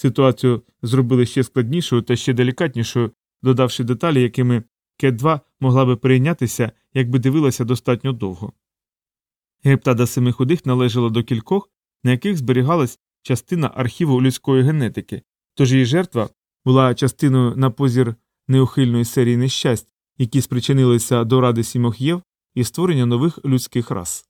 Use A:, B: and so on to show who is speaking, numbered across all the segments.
A: Ситуацію зробили ще складнішою та ще делікатнішою, додавши деталі, якими Кет 2 могла би перейнятися, якби дивилася достатньо довго. Гептада семи худих належала до кількох, на яких зберігалась частина архіву людської генетики, тож її жертва була частиною на позір неухильної серії нещасть, які спричинилися до ради сімох єв і створення нових людських рас.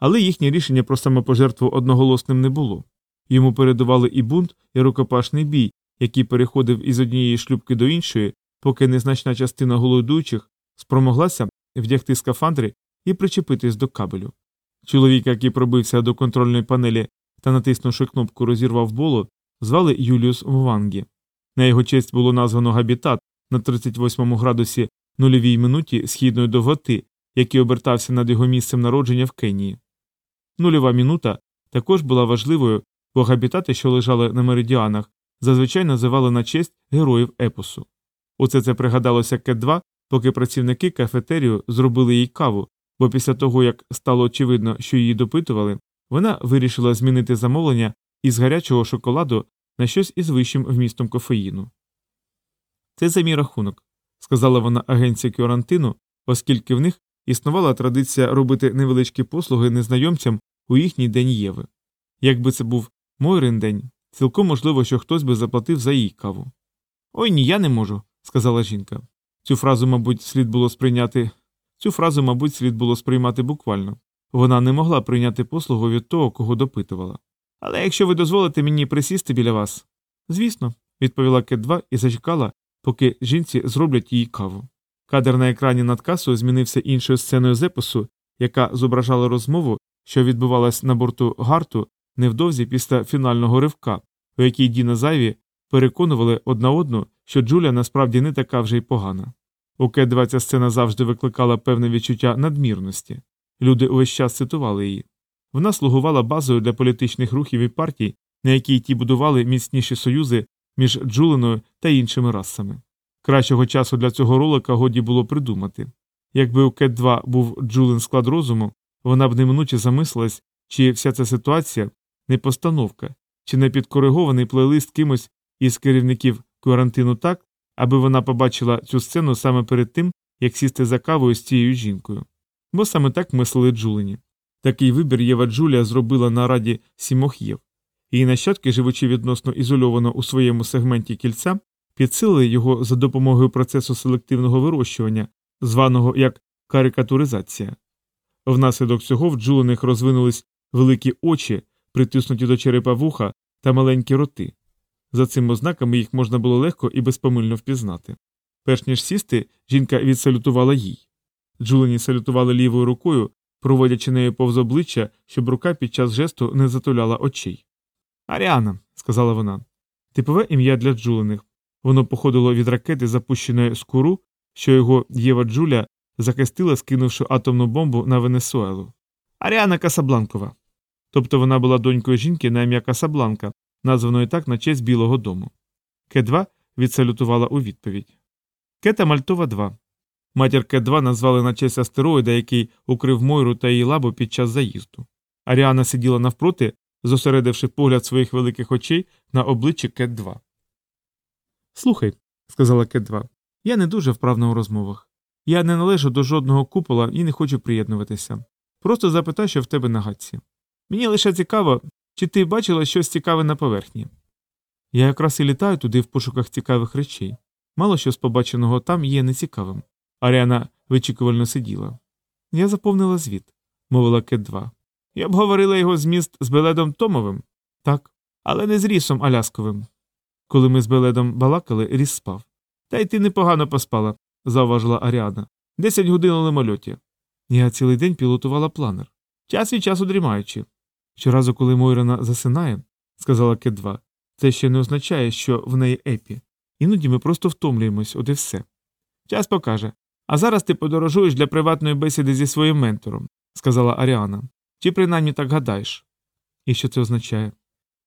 A: Але їхнє рішення про самопожертву одноголосним не було. Йому передували і бунт, і рукопашний бій, який переходив із однієї шлюбки до іншої, поки незначна частина голодуючих спромоглася вдягти скафандри і причепитись до кабелю. Чоловік, який пробився до контрольної панелі та, натиснувши кнопку, розірвав боло, звали Юліус Мвангі. На його честь було названо габітат на 38 градусі нульовій минуті східної довготи, який обертався над його місцем народження в Кенії. Нульова минута також була важливою, бо габітати, що лежали на меридіанах, зазвичай називали на честь героїв епосу. Оце це пригадалося Кет 2 поки працівники кафетерію зробили їй каву, бо після того, як стало очевидно, що її допитували, вона вирішила змінити замовлення із гарячого шоколаду на щось із вищим вмістом кофеїну. Це за мій рахунок, сказала вона агенції Кюрантину, оскільки в них існувала традиція робити невеличкі послуги незнайомцям у їхній день Єви. Якби це був Мойрин день, цілком можливо, що хтось би заплатив за її каву. Ой ні, я не можу, сказала жінка. Цю фразу, мабуть, слід було сприйняти. Цю фразу, мабуть, слід було сприймати буквально. Вона не могла прийняти послугу від того, кого допитувала. Але якщо ви дозволите мені присісти біля вас. Звісно, відповіла Кет 2 і зачекала, поки жінці зроблять їй каву. Кадр на екрані над касою змінився іншою сценою зепису, яка зображала розмову, що відбувалась на борту гарту невдовзі після фінального ривка, у якій Діна Зайві переконували одна одну, що Джуля насправді не така вже й погана. У Кет 2 ця сцена завжди викликала певне відчуття надмірності. Люди увесь час цитували її. Вона слугувала базою для політичних рухів і партій, на якій ті будували міцніші союзи між Джулиною та іншими расами. Кращого часу для цього ролика годі було придумати. Якби у Кет 2 був Джулин склад розуму, вона б неминуче замислилась, чи вся ця ситуація не постановка, чи не підкоригований плейлист кимось із керівників карантину так, аби вона побачила цю сцену саме перед тим, як сісти за кавою з цією жінкою. Бо саме так мислили Джулині. Такий вибір Єва Джулія зробила на раді сімох Єв. Її нащадки, живучи відносно ізольовано у своєму сегменті кільця, підсилили його за допомогою процесу селективного вирощування, званого як карикатуризація. Внаслідок цього в Джулиних розвинулись великі очі, притиснуті до черепа вуха та маленькі роти. За цими ознаками їх можна було легко і безпомильно впізнати. Перш ніж сісти, жінка відсалютувала їй. Джулені салютували лівою рукою, проводячи нею повз обличчя, щоб рука під час жесту не затуляла очей. Аріана, сказала вона, типове ім'я для Джулених. Воно походило від ракети, запущеної з куру, що його Єва Джуля захистила, скинувши атомну бомбу на Венесуелу. Аріана Касабланкова. Тобто вона була донькою жінки на ім'я Касабланка, названої так на честь Білого дому. К2 відсалютувала у відповідь. Кета Мальтова 2. Матір К2 назвали на честь астероїда, який укрив Мойру та її лабу під час заїзду. Аріана сиділа навпроти, зосередивши погляд своїх великих очей на обличчі Кет-2. Слухай, сказала Кет-2, я не дуже вправна у розмовах. Я не належу до жодного купола і не хочу приєднуватися. Просто запитай, що в тебе на гадці. Мені лише цікаво, чи ти бачила щось цікаве на поверхні. Я якраз і літаю туди в пошуках цікавих речей. Мало що з побаченого там є нецікавим. Аріана вичікувально сиділа. Я заповнила звіт, мовила Кет 2. Я обговорила його зміст з Беледом Томовим? Так, але не з Рісом Алясковим. Коли ми з Беледом балакали, Ріс спав. Та й ти непогано поспала, зауважила Аріана. Десять годин у лимольоті. Я цілий день пілотувала планер. Час від часу дрімаючи. Щоразу, коли Мойрана засинає, сказала Кет 2, це ще не означає, що в неї епі. Іноді ми просто втомлюємось, от і все. Час покаже. А зараз ти подорожуєш для приватної бесіди зі своїм ментором, сказала Аріана. Чи принаймні так гадаєш? І що це означає?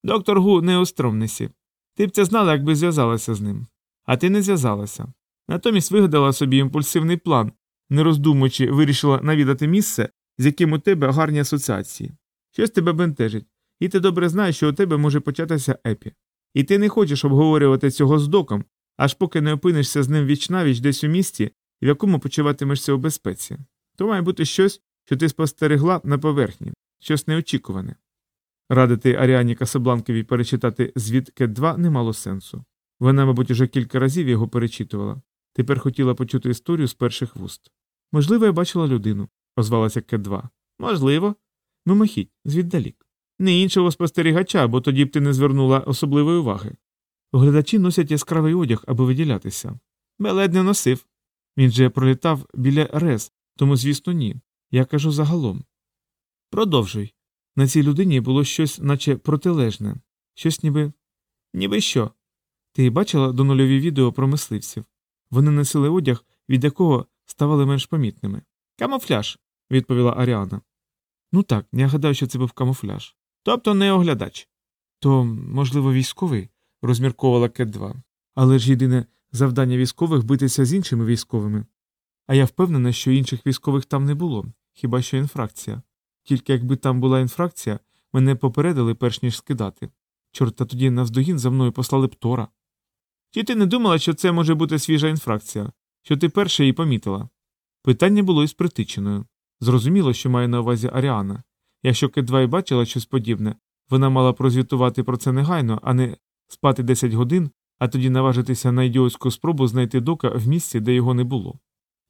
A: Доктор Гу не у стромнесі. Ти б це знала, якби зв'язалася з ним. А ти не зв'язалася. Натомість вигадала собі імпульсивний план, не роздумуючи, вирішила навідати місце, з яким у тебе гарні асоціації. Щось тебе бентежить, і ти добре знаєш, що у тебе може початися епі. І ти не хочеш обговорювати цього з доком, аж поки не опинишся з ним вічнавіч десь у місті, в якому почуватимешся у безпеці. То має бути щось, що ти спостерегла на поверхні, щось неочікуване. Радити Аріані Касабланковій перечитати звіт Кет 2 не мало сенсу. Вона, мабуть, уже кілька разів його перечитувала. Тепер хотіла почути історію з перших вуст. Можливо, я бачила людину, озвалася Кет 2. Можливо. Махіть, звіддалік. Не іншого спостерігача, бо тоді б ти не звернула особливої уваги. Оглядачі носять яскравий одяг, аби виділятися. Белед не носив. Він же пролітав біля рез, тому, звісно, ні. Я кажу загалом. Продовжуй. На цій людині було щось, наче протилежне, щось ніби. Ніби що? Ти бачила донольові відео про мисливців? Вони носили одяг, від якого ставали менш помітними. Камуфляж, відповіла Аріана. Ну так, я гадаю, що це був камуфляж. Тобто не оглядач. То, можливо, військовий, розмірковувала Кет 2. Але ж єдине завдання військових битися з іншими військовими. А я впевнена, що інших військових там не було, хіба що інфракція. Тільки якби там була інфракція, мене попередили перш ніж скидати. Чорт, та тоді навздогін за мною послали б Тора. Чи ти не думала, що це може бути свіжа інфракція, що ти перша її помітила? Питання було із притичиною. Зрозуміло, що має на увазі Аріана. Якщо Кедвай бачила щось подібне, вона мала прозвітувати про це негайно, а не спати 10 годин, а тоді наважитися на ідіотську спробу знайти дока в місці, де його не було.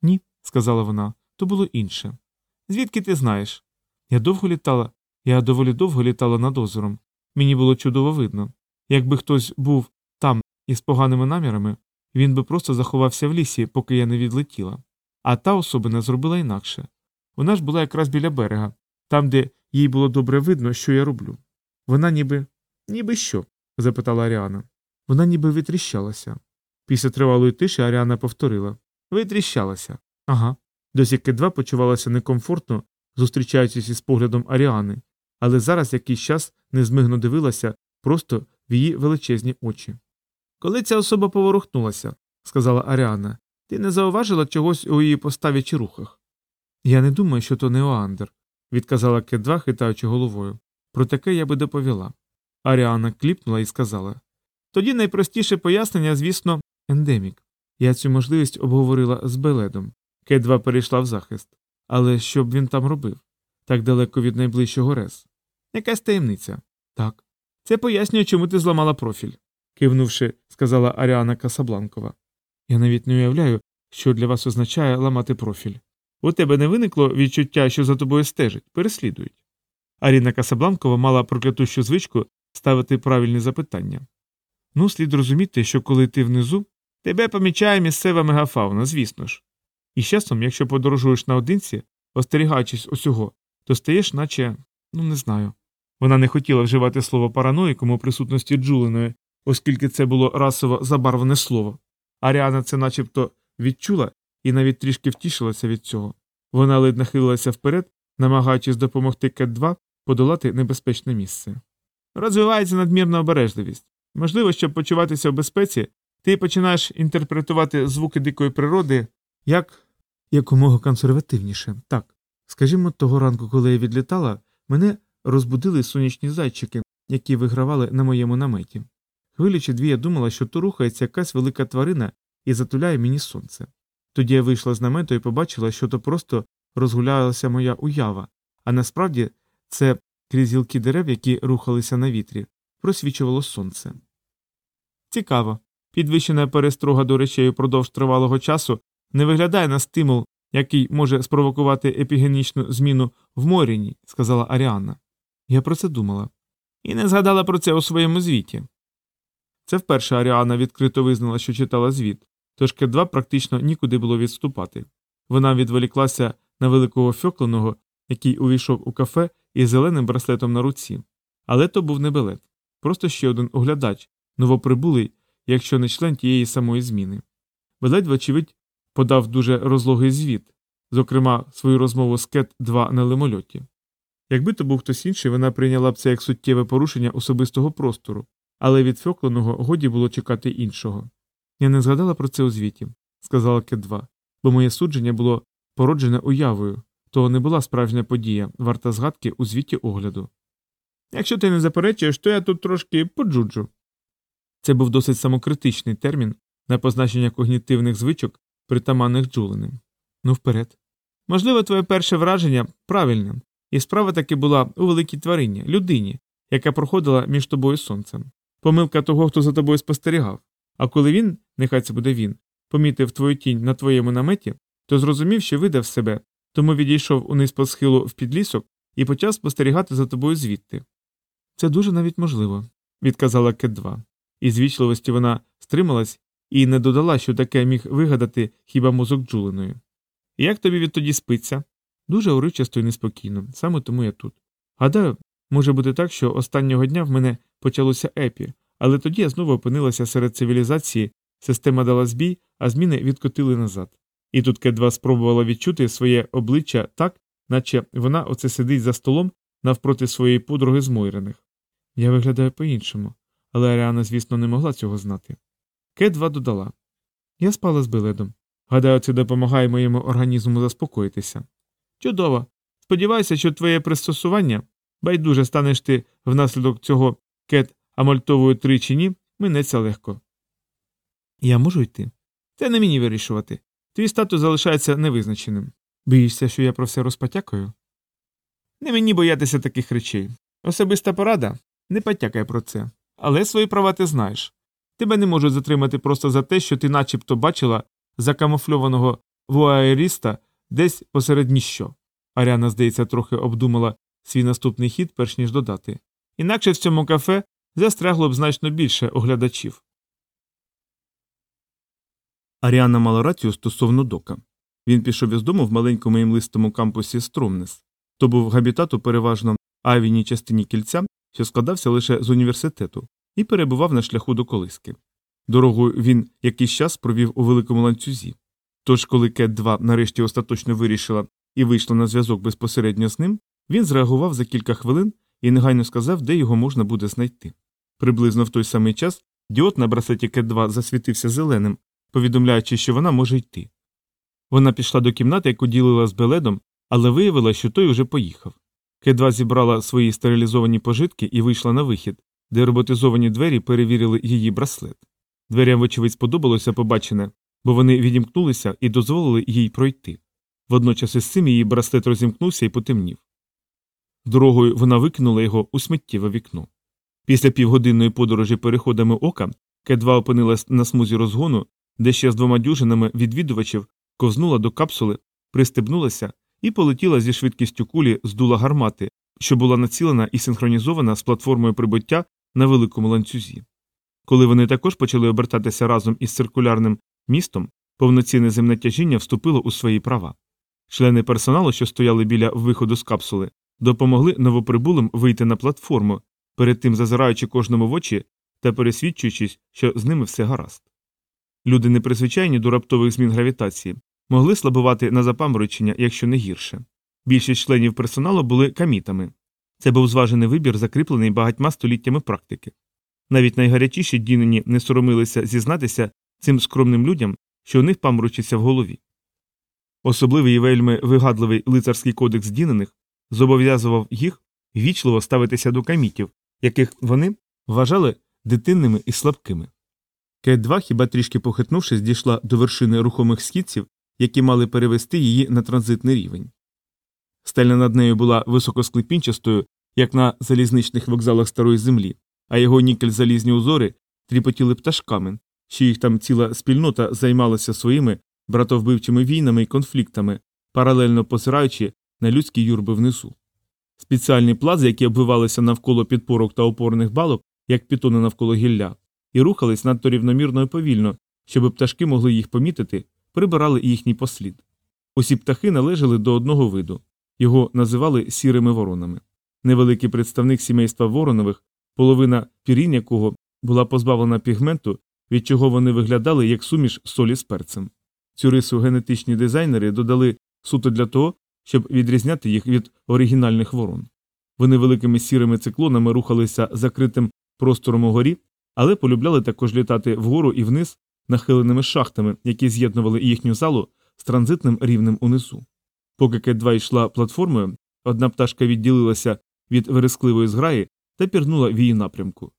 A: Ні, сказала вона, то було інше. Звідки ти знаєш? Я довго літала, я доволі довго літала над озером. Мені було чудово видно. Якби хтось був там із поганими намірами, він би просто заховався в лісі, поки я не відлетіла. А та особина зробила інакше. Вона ж була якраз біля берега, там, де їй було добре видно, що я роблю. Вона ніби. ніби що? запитала Аріана. Вона ніби витріщалася. Після тривалої тиші Аріана повторила Витріщалася. Ага. Досі Кедва почувалася некомфортно, зустрічаючись із поглядом Аріани, але зараз якийсь час незмигно дивилася просто в її величезні очі. Коли ця особа поворухнулася, сказала Аріана, ти не зауважила чогось у її поставі чи рухах? Я не думаю, що то Неоандер, відказала Кедва, хитаючи головою. Про таке я би доповіла. Аріана кліпнула і сказала Тоді найпростіше пояснення, звісно, ендемік. Я цю можливість обговорила з Беледом. Кедва перейшла в захист. Але що б він там робив? Так далеко від найближчого рез. Якась таємниця. Так. Це пояснює, чому ти зламала профіль, кивнувши, сказала Аріана Касабланкова. Я навіть не уявляю, що для вас означає ламати профіль. У тебе не виникло відчуття, що за тобою стежать, переслідують. Аріна Касабланкова мала проклятущу звичку ставити правильні запитання. Ну, слід розуміти, що коли ти внизу, тебе помічає місцева мегафауна, звісно ж. І з часом, якщо подорожуєш наодинці, остерігаючись усього, то стаєш, наче, ну не знаю. Вона не хотіла вживати слово параноїком у присутності Джулиної, оскільки це було расово забарвлене слово. Аріана це начебто відчула і навіть трішки втішилася від цього. Вона ледь нахилилася вперед, намагаючись допомогти Кет 2 подолати небезпечне місце. Розвивається надмірна обережливість. Можливо, щоб почуватися в безпеці, ти починаєш інтерпретувати звуки дикої природи як якомога консервативніше. Так. Скажімо, того ранку, коли я відлітала, мене розбудили сонячні зайчики, які вигравали на моєму наметі. Хвилі чи дві я думала, що то рухається якась велика тварина і затуляє мені сонце. Тоді я вийшла з намету і побачила, що то просто розгулялася моя уява, а насправді це крізь гілки дерев, які рухалися на вітрі, просвічувало сонце. Цікаво. Підвищена перестрога до речей упродовж тривалого часу не виглядає на стимул, який може спровокувати епігенічну зміну в Моріні, сказала Аріанна. Я про це думала. І не згадала про це у своєму звіті. Це вперше Аріана відкрито визнала, що читала звіт, тож К2 практично нікуди було відступати. Вона відволіклася на великого фьокленого, який увійшов у кафе із зеленим браслетом на руці. Але то був не белет, просто ще один оглядач, новоприбулий, якщо не член тієї самої зміни. Белет, вочевидь, подав дуже розлогий звіт, зокрема свою розмову з Кет 2 на лимольоті. Якби то був хтось інший, вона прийняла б це як суттєве порушення особистого простору, але від фьокленого годі було чекати іншого. Я не згадала про це у звіті, сказала Кет 2, бо моє судження було породжене уявою, то не була справжня подія, варта згадки у звіті огляду. Якщо ти не заперечуєш, то я тут трошки поджуджу. Це був досить самокритичний термін на позначення когнітивних звичок, притаманних Джулиним. Ну, вперед. Можливо, твоє перше враження правильним, і справа таки була у великій тварині, людині, яка проходила між тобою сонцем. Помилка того, хто за тобою спостерігав. А коли він, нехай це буде він, помітив твою тінь на твоєму наметі, то зрозумів, що видав себе, тому відійшов униз по схилу в підлісок і почав спостерігати за тобою звідти. Це дуже навіть можливо, відказала Кет 2. Із звічливості вона стрималась і не додала, що таке міг вигадати хіба мозок Джулиною. Як тобі відтоді спиться? Дуже уричасто і неспокійно, саме тому я тут. Гадаю, може бути так, що останнього дня в мене почалося епі, але тоді я знову опинилася серед цивілізації, система дала збій, а зміни відкотили назад. І тут Кет-2 спробувала відчути своє обличчя так, наче вона оце сидить за столом навпроти своєї подруги з Мойрених. Я виглядаю по-іншому, але Аріана, звісно, не могла цього знати. Кет-2 додала Я спала з Беледом. Гадаю, це допомагає моєму організму заспокоїтися. Чудово. Сподіваюся, що твоє пристосування байдуже станеш ти внаслідок цього кет амольтовою три чи ні, минеться легко. Я можу йти? Це не мені вирішувати. Твій статус залишається невизначеним. Боїшся, що я про все розпотякаю? Не мені боятися таких речей. Особиста порада не потякай про це. Але свої права ти знаєш. Тебе не можуть затримати просто за те, що ти начебто бачила закамуфльованого вуаєріста десь посеред ніщо. Аріана, здається, трохи обдумала свій наступний хід, перш ніж додати. Інакше в цьому кафе застрягло б значно більше оглядачів.
B: Аріана мала рацію стосовно дока. Він пішов із дому в маленькому імлистому кампусі Стромнес. То був габітат у переважно авійній частині кільця, що складався лише з університету, і перебував на шляху до колиски. Дорогою він якийсь час провів у великому ланцюзі. Тож, коли Кет 2 нарешті остаточно вирішила і вийшла на зв'язок безпосередньо з ним, він зреагував за кілька хвилин і негайно сказав, де його можна буде знайти. Приблизно в той самий час діод на браслеті Кет 2 засвітився зеленим, повідомляючи, що вона може йти. Вона пішла до кімнати, яку ділила з Беледом, але виявила, що той уже поїхав. Кет-2 зібрала свої стерилізовані пожитки і вийшла на вихід, де роботизовані двері перевірили її браслет. Дверям, вочевидь, сподобалося побачене, бо вони відімкнулися і дозволили їй пройти. Водночас із цим її браслет розімкнувся і потемнів. Дорогою вона викинула його у сміттєве вікно. Після півгодинної подорожі переходами ока Кет-2 опинилась на смузі розгону, де ще з двома дюжинами відвідувачів ковзнула до капсули, пристебнулася і полетіла зі швидкістю кулі з дула гармати, що була націлена і синхронізована з платформою прибуття на великому ланцюзі. Коли вони також почали обертатися разом із циркулярним містом, повноцінне земне тяжіння вступило у свої права. Члени персоналу, що стояли біля виходу з капсули, допомогли новоприбулим вийти на платформу, перед тим зазираючи кожному в очі та пересвідчуючись, що з ними все гаразд. Люди, непризвичайні до раптових змін гравітації, могли слабувати на запаморочення, якщо не гірше. Більшість членів персоналу були камітами. Це був зважений вибір, закріплений багатьма століттями практики. Навіть найгарячіші дінені не соромилися зізнатися цим скромним людям, що у них паморочиться в голові. Особливий і вельми вигадливий лицарський кодекс дінених зобов'язував їх вічливо ставитися до камітів, яких вони вважали дитинними і слабкими. Кет 2 хіба трішки похитнувшись, дійшла до вершини рухомих східців, які мали перевести її на транзитний рівень. Стеля над нею була високосклепінчастою, як на залізничних вокзалах старої землі, а його нікель залізні узори тріпотіли пташками, що їх там ціла спільнота займалася своїми братовбивчими війнами і конфліктами, паралельно посираючи на людські юрби внизу. Спеціальні плази, які обвивалися навколо підпорок та опорних балок, як пітони навколо гілля, і рухались надто рівномірно і повільно, щоб пташки могли їх помітити, прибирали їхній послід. Усі птахи належали до одного виду його називали сірими воронами. Невеликий представник сімейства воронових, половина пірінь якого була позбавлена пігменту, від чого вони виглядали як суміш солі з перцем. Цю рису генетичні дизайнери додали суто для того, щоб відрізняти їх від оригінальних ворон. Вони великими сірими циклонами рухалися закритим простором угорі, але полюбляли також літати вгору і вниз нахиленими шахтами, які з'єднували їхню залу з транзитним рівнем унизу. Поки Кет-2 йшла платформою, одна пташка відділилася від верескливої зграї та пірнула в її напрямку.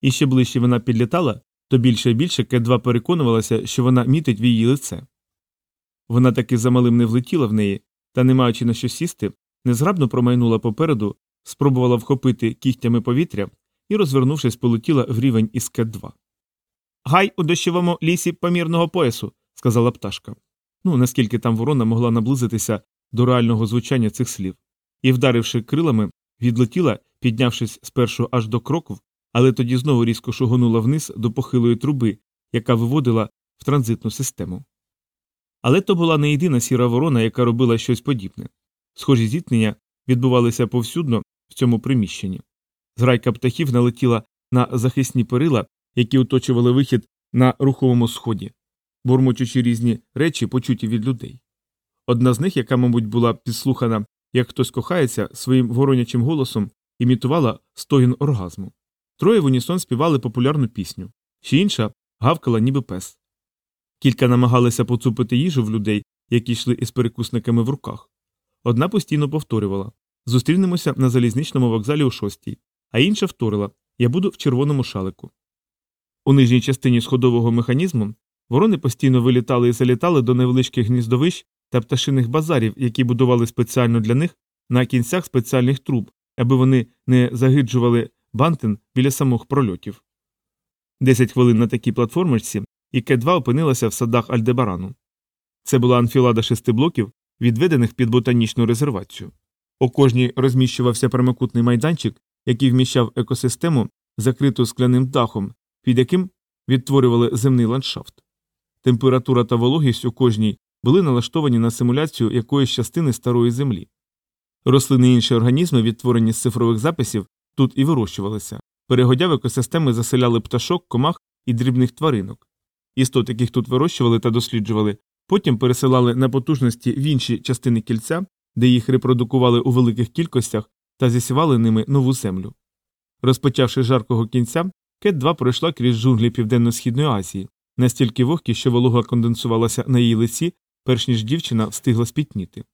B: І ще ближче вона підлітала, то більше і більше Кет-2 переконувалася, що вона мітить в її лице. Вона таки замалим не влетіла в неї, та, не маючи на що сісти, незграбно промайнула попереду, спробувала вхопити кігтями повітря і, розвернувшись, полетіла в рівень із Кет-2. Гай у дощовому лісі помірного поясу, сказала пташка. Ну, наскільки там ворона могла наблизитися до реального звучання цих слів, і, вдаривши крилами, відлетіла, піднявшись спершу аж до кроків, але тоді знову різко шугонула вниз до похилої труби, яка виводила в транзитну систему. Але то була не єдина сіра ворона, яка робила щось подібне. Схожі зіткнення відбувалися повсюдно в цьому приміщенні. Зграйка птахів налетіла на захисні перила, які оточували вихід на руховому сході, бурмочучи різні речі, почуті від людей. Одна з них, яка, мабуть, була підслухана, як хтось кохається, своїм воронячим голосом імітувала стогін оргазму. Троє в унісон співали популярну пісню, ще інша гавкала, ніби пес. Кілька намагалися поцупити їжу в людей, які йшли із перекусниками в руках. Одна постійно повторювала зустрінемося на залізничному вокзалі о шостій, а інша вторила Я буду в червоному шалику. У нижній частині сходового механізму ворони постійно вилітали і залітали до невеличких гніздовищ та пташиних базарів, які будували спеціально для них на кінцях спеціальних труб, аби вони не загиджували бантин біля самих прольотів. Десять хвилин на такій платформочці, і К2 опинилася в садах Альдебарану. Це була анфілада шести блоків, відведених під ботанічну резервацію. У кожній розміщувався прямокутний майданчик, який вміщав екосистему, закриту скляним дахом, під яким відтворювали земний ландшафт. Температура та вологість у кожній були налаштовані на симуляцію якоїсь частини старої землі. Рослини і інші організми, відтворені з цифрових записів, тут і вирощувалися. Перегодя в екосистеми заселяли пташок, комах і дрібних тваринок. Істот, яких тут вирощували та досліджували, потім пересилали на потужності в інші частини кільця, де їх репродукували у великих кількостях та засівали ними нову землю. Розпочавши жаркого кінця, Кет 2 пройшла крізь джунглі Південно-Східної Азії, настільки вогкі, що волога конденсувалася на її лиці, перш ніж дівчина встигла спітніти.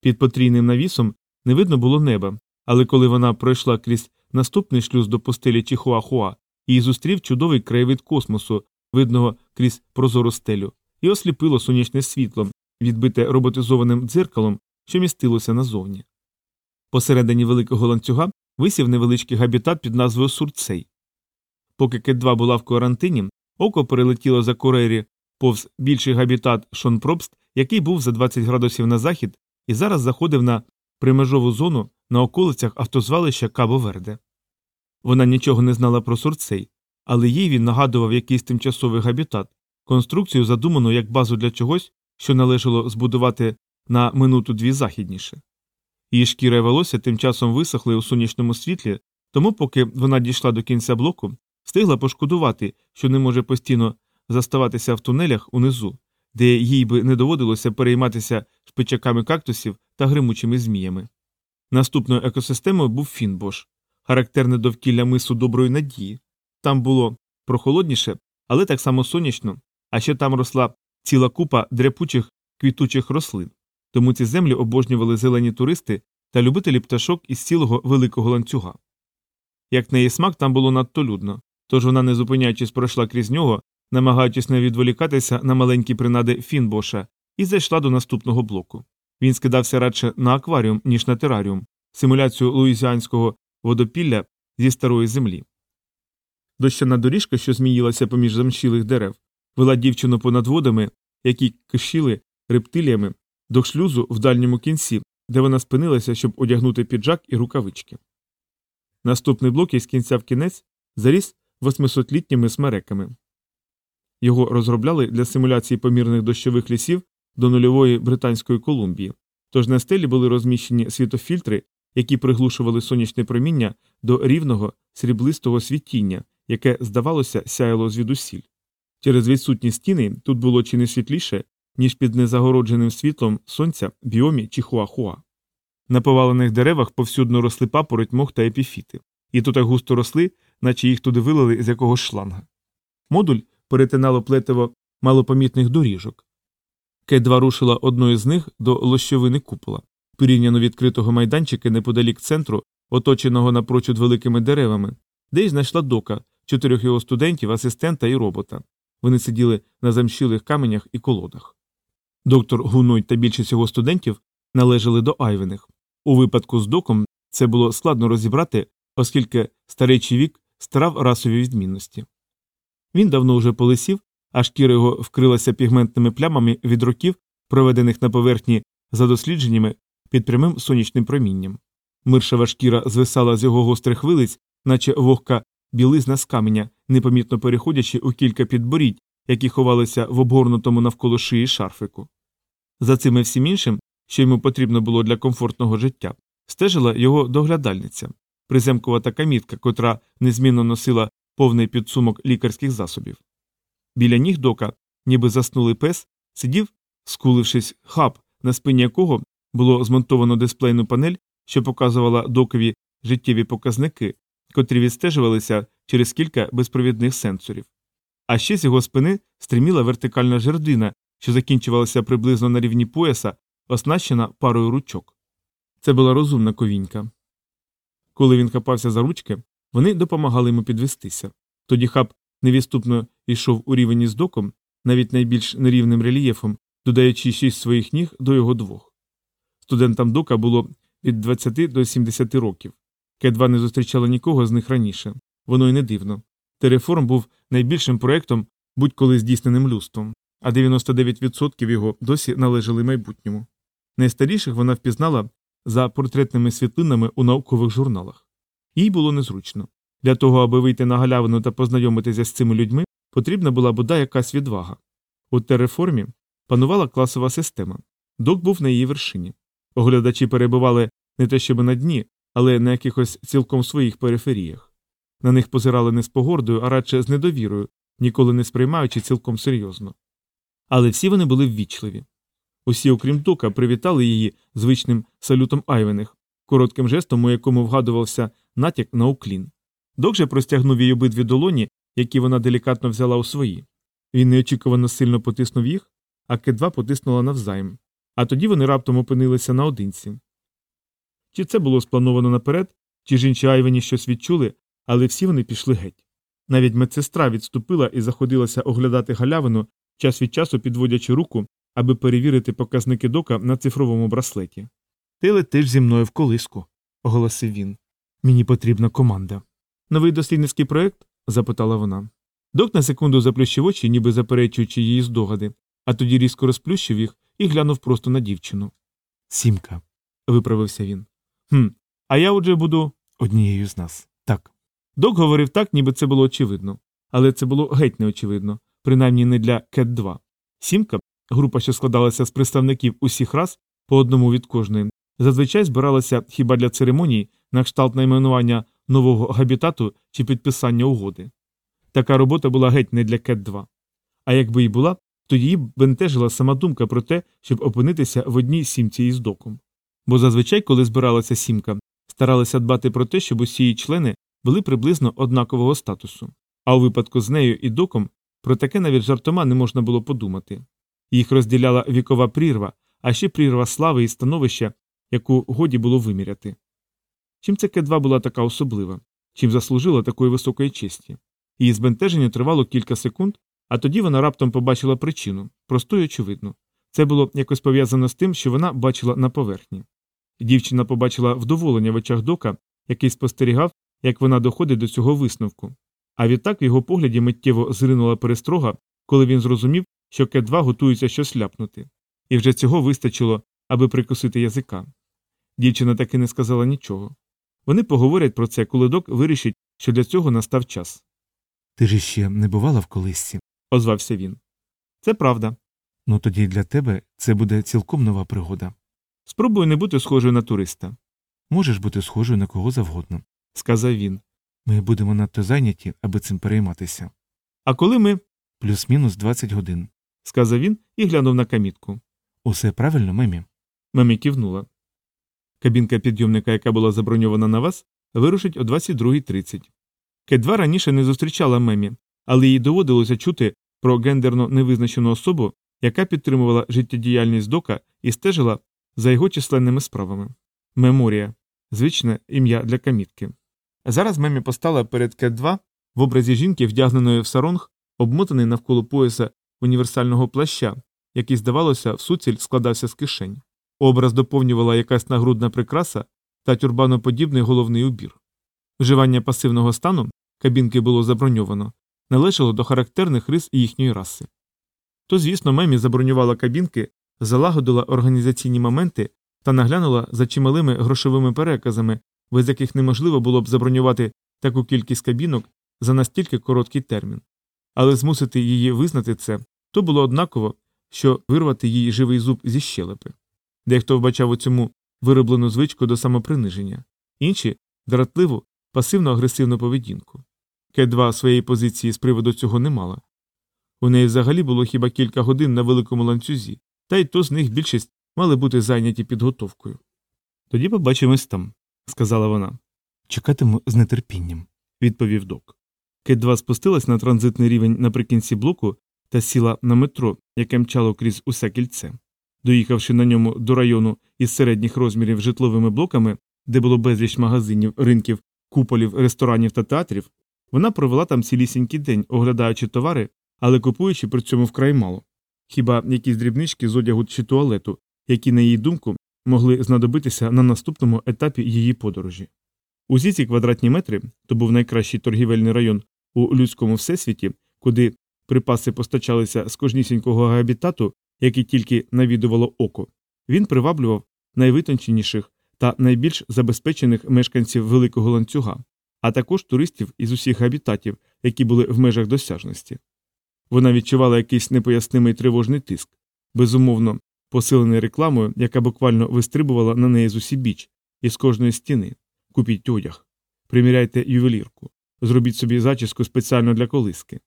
B: Під потрійним навісом не видно було неба, але коли вона пройшла крізь наступний шлюз до постелі Чихуахуа, її зустрів чудовий краєвид космосу, видного крізь прозору стелю, і осліпило сонячне світло, відбите роботизованим дзеркалом, що містилося назовні. Посередині великого ланцюга висів невеличкий габітат під назвою Сурцей. Поки Кет-2 була в карантині, око перелетіло за корері повз більший габітат Шонпробст, який був за 20 градусів на захід і зараз заходив на примежову зону на околицях автозвалища Кабо Верде. Вона нічого не знала про Сурцей, але їй він нагадував якийсь тимчасовий габітат, конструкцію, задуману як базу для чогось, що належало збудувати на минуту дві західніше. Її шкіра і волосся тим часом висохли у сонячному світлі, тому, поки вона дійшла до кінця блоку, встигла пошкодувати, що не може постійно заставатися в тунелях унизу, де їй би не доводилося перейматися шпичаками кактусів та гримучими зміями. Наступною екосистемою був Фінбош, характерне довкілля мису доброї надії. Там було прохолодніше, але так само сонячно, а ще там росла ціла купа дряпучих квітучих рослин. Тому ці землі обожнювали зелені туристи та любителі пташок із цілого великого ланцюга. Як на її смак, там було надто людно, тож вона, не зупиняючись, пройшла крізь нього, намагаючись не відволікатися на маленькі принади Фінбоша, і зайшла до наступного блоку. Він скидався радше на акваріум, ніж на тераріум, симуляцію луїзіанського водопілля зі старої землі. Дощана доріжка, що зміїлася поміж замшілих дерев, вела дівчину понад водами, які кишіли рептиліями, до шлюзу в дальньому кінці, де вона спинилася, щоб одягнути піджак і рукавички. Наступний блок із кінця в кінець заріс восьмисотлітніми смереками. Його розробляли для симуляції помірних дощових лісів до нульової Британської Колумбії, тож на стелі були розміщені світофільтри, які приглушували сонячне проміння до рівного сріблистого світіння, яке, здавалося, сяяло звідусіль. Через відсутні стіни тут було чи не світліше, ніж під незагородженим світлом сонця біомі Чихуахуа. На повалених деревах повсюдно росли папороть, мох та епіфіти, і тут так густо росли, наче їх туди вилили з якогось шланга. Модуль перетинало плетиво малопомітних доріжок. К2 рушила одною з них до лощовини купола, порівняно відкритого майданчика неподалік центру, оточеного напрочуд великими деревами, де й знайшла дока, чотирьох його студентів, асистента і робота. Вони сиділи на замщілих каменях і колодах. Доктор Гуной та більшість його студентів належали до Айвених. У випадку з доком це було складно розібрати, оскільки старечий вік старав расові відмінності. Він давно уже полисів, а шкіра його вкрилася пігментними плямами від років, проведених на поверхні за дослідженнями під прямим сонячним промінням. Миршава шкіра звисала з його гострих вилиць, наче вогка білизна з каменя, непомітно переходячи у кілька підборідь, які ховалися в обгорнутому навколо шиї шарфику. За цим і всім іншим, що йому потрібно було для комфортного життя, стежила його доглядальниця, приземкувата камітка, котра незмінно носила повний підсумок лікарських засобів. Біля ніг дока, ніби заснулий пес, сидів, скулившись хаб, на спині якого було змонтовано дисплейну панель, що показувала докові життєві показники, котрі відстежувалися через кілька безпровідних сенсорів. А ще з його спини стриміла вертикальна жердина, що закінчувалася приблизно на рівні пояса, оснащена парою ручок. Це була розумна ковінька. Коли він хапався за ручки, вони допомагали йому підвестися. Тоді хаб невідступно йшов у рівені з доком, навіть найбільш нерівним рельєфом, додаючи шість своїх ніг до його двох. Студентам дока було від 20 до 70 років. К2 не зустрічала нікого з них раніше. Воно й не дивно. Тереформ був найбільшим проєктом будь-коли здійсненим люстом, а 99% його досі належали майбутньому. Найстаріших вона впізнала за портретними світлинами у наукових журналах. Їй було незручно. Для того, аби вийти на галявину та познайомитися з цими людьми, потрібна була бодай якась відвага. У тереформі панувала класова система. Док був на її вершині. Оглядачі перебували не те щоб на дні, але на якихось цілком своїх периферіях. На них позирали не з погордою, а радше з недовірою, ніколи не сприймаючи цілком серйозно. Але всі вони були ввічливі. Усі, окрім Дока, привітали її звичним салютом Айвених, коротким жестом, у якому вгадувався натяк на уклін. Док же простягнув їй обидві долоні, які вона делікатно взяла у свої. Він неочікувано сильно потиснув їх, а К2 потиснула навзаєм. А тоді вони раптом опинилися наодинці. Чи це було сплановано наперед, чи ж інші Айвені щось відчули, але всі вони пішли геть. Навіть медсестра відступила і заходилася оглядати галявину, час від часу підводячи руку, аби перевірити показники дока на цифровому браслеті. Ти летиш зі мною в колиску, оголосив він. Мені потрібна команда. Новий дослідницький проєкт? запитала вона. Док на секунду заплющив очі, ніби заперечуючи її здогади, а тоді різко розплющив їх і глянув просто на дівчину. Сімка, виправився він. Хм, а я отже буду однією з нас. Так. Док говорив так, ніби це було очевидно. Але це було геть неочевидно, принаймні не для Кет 2. Сімка, група, що складалася з представників усіх рас, по одному від кожної, зазвичай збиралася хіба для церемоній на кшталт найменування нового габітату чи підписання угоди. Така робота була геть не для Кет 2. А якби й була, то її бентежила сама думка про те, щоб опинитися в одній сімці із доком. Бо зазвичай, коли збиралася сімка, старалися дбати про те, щоб усі її члени були приблизно однакового статусу. А у випадку з нею і доком про таке навіть жартома не можна було подумати. Їх розділяла вікова прірва, а ще прірва слави і становища, яку годі було виміряти. Чим ця К2 була така особлива, чим заслужила такої високої честі? Її збентеження тривало кілька секунд, а тоді вона раптом побачила причину, просту й очевидну. Це було якось пов'язано з тим, що вона бачила на поверхні. Дівчина побачила вдоволення в очах дока, який спостерігав, як вона доходить до цього висновку. А відтак в його погляді миттєво зринула перестрога, коли він зрозумів, що К2 готується щось ляпнути. І вже цього вистачило, аби прикусити язика. Дівчина таки не сказала нічого. Вони поговорять про це, коли док вирішить, що для цього настав час.
C: Ти ж іще не бувала в колисці?
B: озвався він. Це правда.
C: Ну тоді для тебе це буде цілком нова пригода.
B: Спробую не бути схожою на туриста,
C: Можеш бути схожою на кого завгодно.
B: сказав він.
C: Ми будемо надто зайняті, аби цим перейматися.
B: А коли ми.
C: Плюс-мінус 20 годин.
B: сказав він і глянув на камітку.
C: Усе правильно, мемі?
B: Мемі кивнула. Кабінка підйомника, яка була заброньована на вас, вирушить о 22.30. К2 раніше не зустрічала Мемі, але їй доводилося чути про гендерно невизначену особу, яка підтримувала життєдіяльність дока і стежила за його численними справами. Меморія звичне ім'я для камітки. Зараз Мемі постала перед К2 в образі жінки, вдягненої в саронг, обмотаний навколо пояса універсального плаща, який, здавалося, в суціль складався з кишень. Образ доповнювала якась нагрудна прикраса та тюрбаноподібний головний убір. Вживання пасивного стану кабінки було заброньовано, належало до характерних рис їхньої раси. То, звісно, мемі забронювала кабінки, залагодила організаційні моменти та наглянула за чималими грошовими переказами, без яких неможливо було б забронювати таку кількість кабінок за настільки короткий термін. Але змусити її визнати це то було однаково, що вирвати її живий зуб зі щелепи. Дехто вбачав у цьому вироблену звичку до самоприниження, інші дратливу, пасивно агресивну поведінку. К2 своєї позиції з приводу цього не мала. У неї взагалі було хіба кілька годин на великому ланцюзі, та й то з них більшість мали бути зайняті підготовкою. Тоді побачимось там, сказала вона,
C: Чекатиму з нетерпінням.
B: відповів док. К2 спустилась на транзитний рівень наприкінці блоку та сіла на метро, яке мчало крізь усе кільце. Доїхавши на ньому до району із середніх розмірів житловими блоками, де було безліч магазинів, ринків, куполів, ресторанів та театрів, вона провела там цілісінький день, оглядаючи товари, але купуючи при цьому вкрай мало. Хіба якісь дрібнички з одягу чи туалету, які, на її думку, могли знадобитися на наступному етапі її подорожі. Усі ці квадратні метри то був найкращий торгівельний район у людському всесвіті, куди припаси постачалися з кожнісінького габітату, який тільки навідувало око. Він приваблював найвитонченіших та найбільш забезпечених мешканців великого ланцюга, а також туристів із усіх габітатів, які були в межах досяжності. Вона відчувала якийсь непояснимий тривожний тиск, безумовно, посилений рекламою, яка буквально вистрибувала на неї з усібіч, із кожної стіни. Купіть одяг, приміряйте ювелірку, зробіть собі зачіску спеціально для колиски.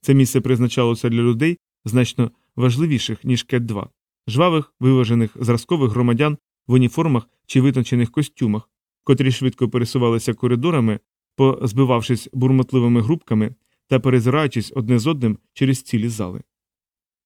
B: Це місце призначалося для людей значно важливіших, ніж кет 2 жвавих, виважених зразкових громадян в уніформах чи витончених костюмах, котрі швидко пересувалися коридорами, позбивавшись бурмотливими групками та перезираючись одне з одним через цілі зали.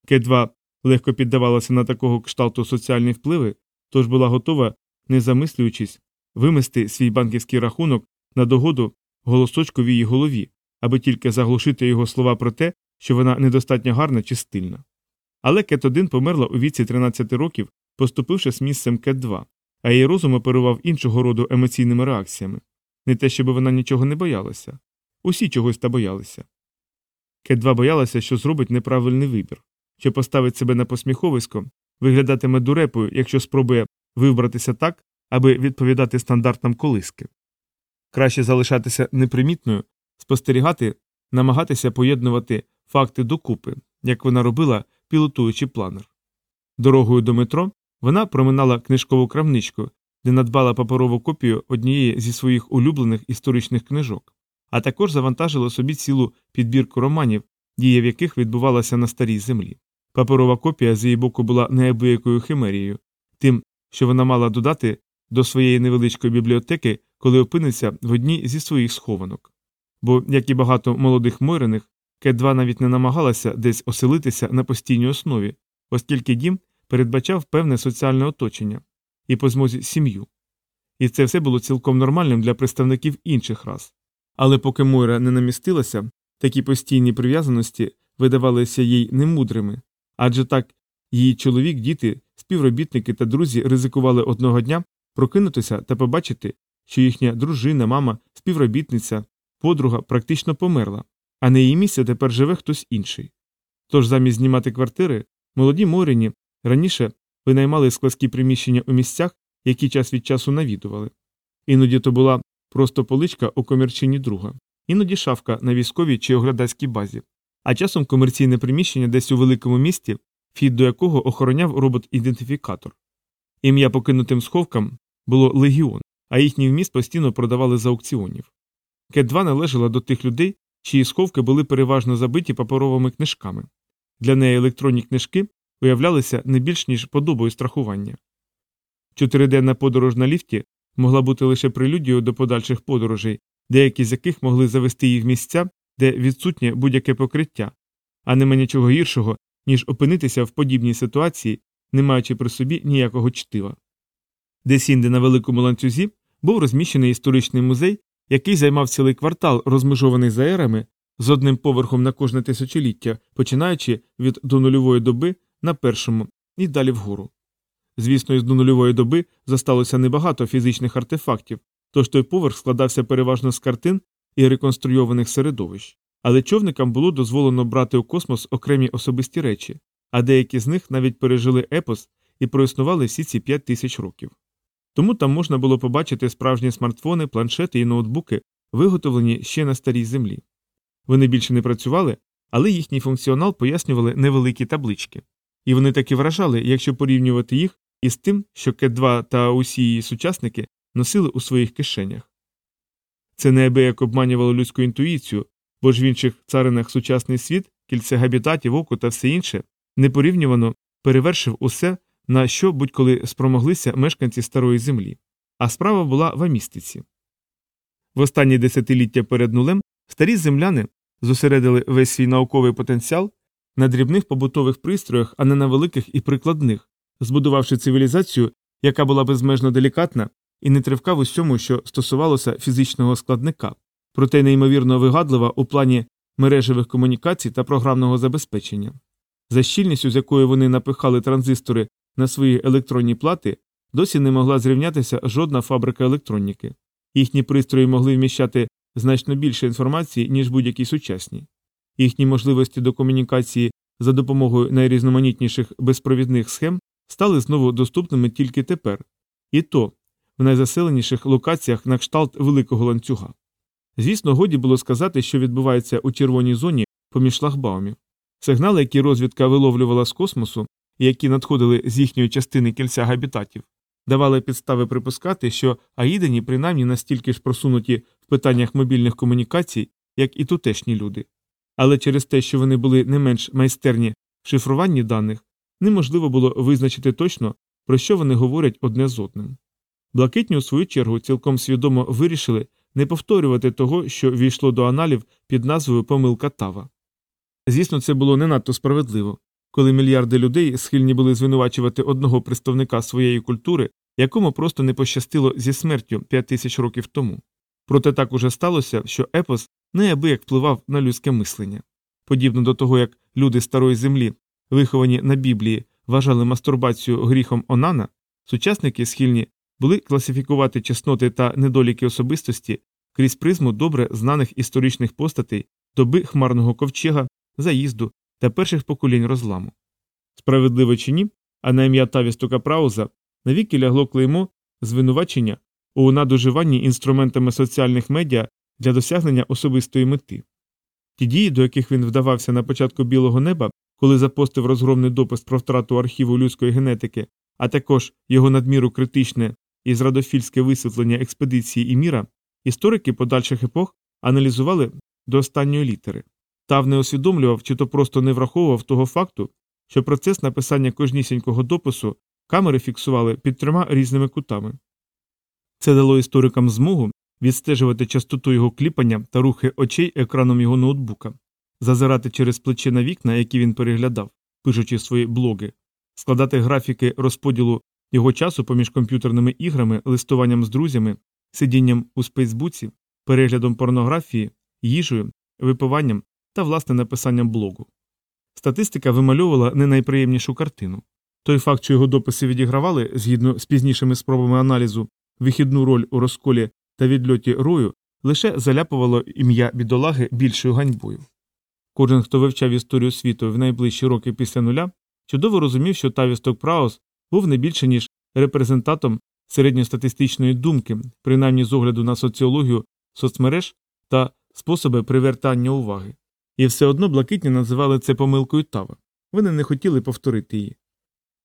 B: Кет 2 легко піддавалася на такого кшталту соціальні впливи, тож була готова, не замислюючись, вимести свій банківський рахунок на догоду голосочку в її голові, аби тільки заглушити його слова про те, що вона недостатньо гарна чи стильна. Але Кет 1 померла у віці 13 років, поступивши з місцем Кет 2, а її розум оперував іншого роду емоційними реакціями. Не те, щоб вона нічого не боялася. Усі чогось та боялися. 2 боялася, що зробить неправильний вибір, що поставить себе на посміховисько, виглядатиме дурепою, якщо спробує вибратися так, аби відповідати стандартам колиски. Краще залишатися непримітною, спостерігати, намагатися поєднувати факти докупи, як вона робила, пілотуючи планер. Дорогою до метро вона проминала книжкову крамничку, де надбала паперову копію однієї зі своїх улюблених історичних книжок, а також завантажила собі цілу підбірку романів, дія в яких відбувалася на старій землі. Паперова копія з її боку була неабиякою химерією, тим, що вона мала додати до своєї невеличкої бібліотеки, коли опиниться в одній зі своїх схованок. Бо, як і багато молодих мойрених, Кет-2 навіть не намагалася десь оселитися на постійній основі, оскільки дім передбачав певне соціальне оточення і по змозі сім'ю. І це все було цілком нормальним для представників інших рас. Але поки Мойра не намістилася, такі постійні прив'язаності видавалися їй немудрими, адже так її чоловік, діти, співробітники та друзі ризикували одного дня прокинутися та побачити, що їхня дружина, мама, співробітниця, подруга практично померла, а на її місце тепер живе хтось інший. Тож замість знімати квартири, молоді Моріні раніше винаймали складські приміщення у місцях, які час від часу навідували. Іноді то була просто поличка у комірчині друга, іноді шафка на військовій чи оглядацькій базі, а часом комерційне приміщення десь у великому місті, вхід до якого охороняв робот-ідентифікатор. Ім'я покинутим сховкам було легіон, а їхній вміст постійно продавали за аукціонів. Кет-2 належала до тих людей, чиї сховки були переважно забиті паперовими книжками. Для неї електронні книжки уявлялися не більш ніж подобою страхування. Чотириденна подорож на ліфті могла бути лише прелюдією до подальших подорожей, деякі з яких могли завести її в місця, де відсутнє будь-яке покриття, а нема нічого гіршого, ніж опинитися в подібній ситуації, не маючи при собі ніякого чтива. Десь інде на великому ланцюзі був розміщений історичний музей,
A: який займав цілий квартал, розмежований за ерами, з одним поверхом на кожне тисячоліття, починаючи від донульової доби на першому і далі вгору. Звісно, із донульової доби зосталося небагато фізичних артефактів, тож той поверх складався переважно з картин і реконструйованих середовищ. Але човникам було дозволено брати у космос окремі особисті речі, а деякі з них навіть пережили епос і проіснували всі ці 5 тисяч років. Тому там можна було побачити справжні смартфони, планшети і ноутбуки, виготовлені ще на старій землі. Вони більше не працювали, але їхній функціонал пояснювали невеликі таблички. І вони таки вражали, якщо порівнювати їх із тим, що Кет-2 та усі її сучасники носили у своїх кишенях. Це неабияк обманювало людську інтуїцію, бо ж в інших царинах сучасний світ, кільце габітатів, оку та все інше непорівнювано перевершив усе, на що будь-коли спромоглися мешканці старої землі. А справа була в амістиці. В останні десятиліття перед нулем старі земляни зосередили весь свій науковий потенціал на дрібних побутових пристроях, а не на великих і прикладних, збудувавши цивілізацію, яка була безмежно делікатна і не тривка в усьому, що стосувалося фізичного складника, проте неймовірно вигадлива у плані мережевих комунікацій та програмного забезпечення. За щільністю, з якою вони напихали транзистори на свої електронні плати, досі не могла зрівнятися жодна фабрика електроніки. Їхні пристрої могли вміщати значно більше інформації, ніж будь-які сучасні. Їхні можливості до комунікації за допомогою найрізноманітніших безпровідних схем стали знову доступними тільки тепер, і то в найзаселеніших локаціях на кшталт великого ланцюга. Звісно, годі було сказати, що відбувається у червоній зоні поміж шлагбаумів. Сигнали, які розвідка виловлювала з космосу які надходили з їхньої частини кільця габітатів, давали підстави припускати, що аїдені принаймні настільки ж просунуті в питаннях мобільних комунікацій, як і тутешні люди. Але через те, що вони були не менш майстерні в шифруванні даних, неможливо було визначити точно, про що вони говорять одне з одним. Блакитні, у свою чергу, цілком свідомо вирішили не повторювати того, що війшло до аналів під назвою Помилка Тава. Звісно, це було не надто справедливо, коли мільярди людей схильні були звинувачувати одного представника своєї культури, якому просто не пощастило зі смертю 5 тисяч років тому. Проте так уже сталося, що епос неабияк впливав на людське мислення. Подібно до того, як люди старої землі, виховані на Біблії, вважали мастурбацію гріхом Онана, сучасники схильні були класифікувати чесноти та недоліки особистості крізь призму добре знаних історичних постатей доби хмарного ковчега, заїзду та перших поколінь розламу. Справедливо чи ні, а на ім'я Тавістука Прауза навіки лягло клеймо звинувачення у надоживанні інструментами соціальних медіа для досягнення особистої мети. Ті дії, до яких він вдавався на початку білого неба, коли запостив розгромний допис про втрату архіву людської генетики, а також його надміру критичне і зрадофільське висвітлення експедиції і міра, історики подальших епох аналізували до останньої літери. Тав не усвідомлював чи то просто не враховував того факту, що процес написання кожнісінького допису камери фіксували під трьома різними кутами. Це дало історикам змогу відстежувати частоту його кліпання та рухи очей екраном його ноутбука, зазирати через плече на вікна, які він переглядав, пишучи свої блоги, складати графіки розподілу його часу поміж комп'ютерними іграми, листуванням з друзями, сидінням у спейсбуці, переглядом порнографії, їжею, випиванням та власне написанням блогу. Статистика вимальовувала не найприємнішу картину. Той факт, що його дописи відігравали, згідно з пізнішими спробами аналізу, вихідну роль у розколі та відльоті рою, лише заляпувало ім'я бідолаги більшою ганьбою. Кожен, хто вивчав історію світу в найближчі роки після нуля, чудово розумів, що Тавісток Праус був не більше, ніж репрезентатом середньостатистичної думки, принаймні з огляду на соціологію соцмереж та способи привертання уваги. І все одно блакитні називали це помилкою Тава. Вони не хотіли повторити її.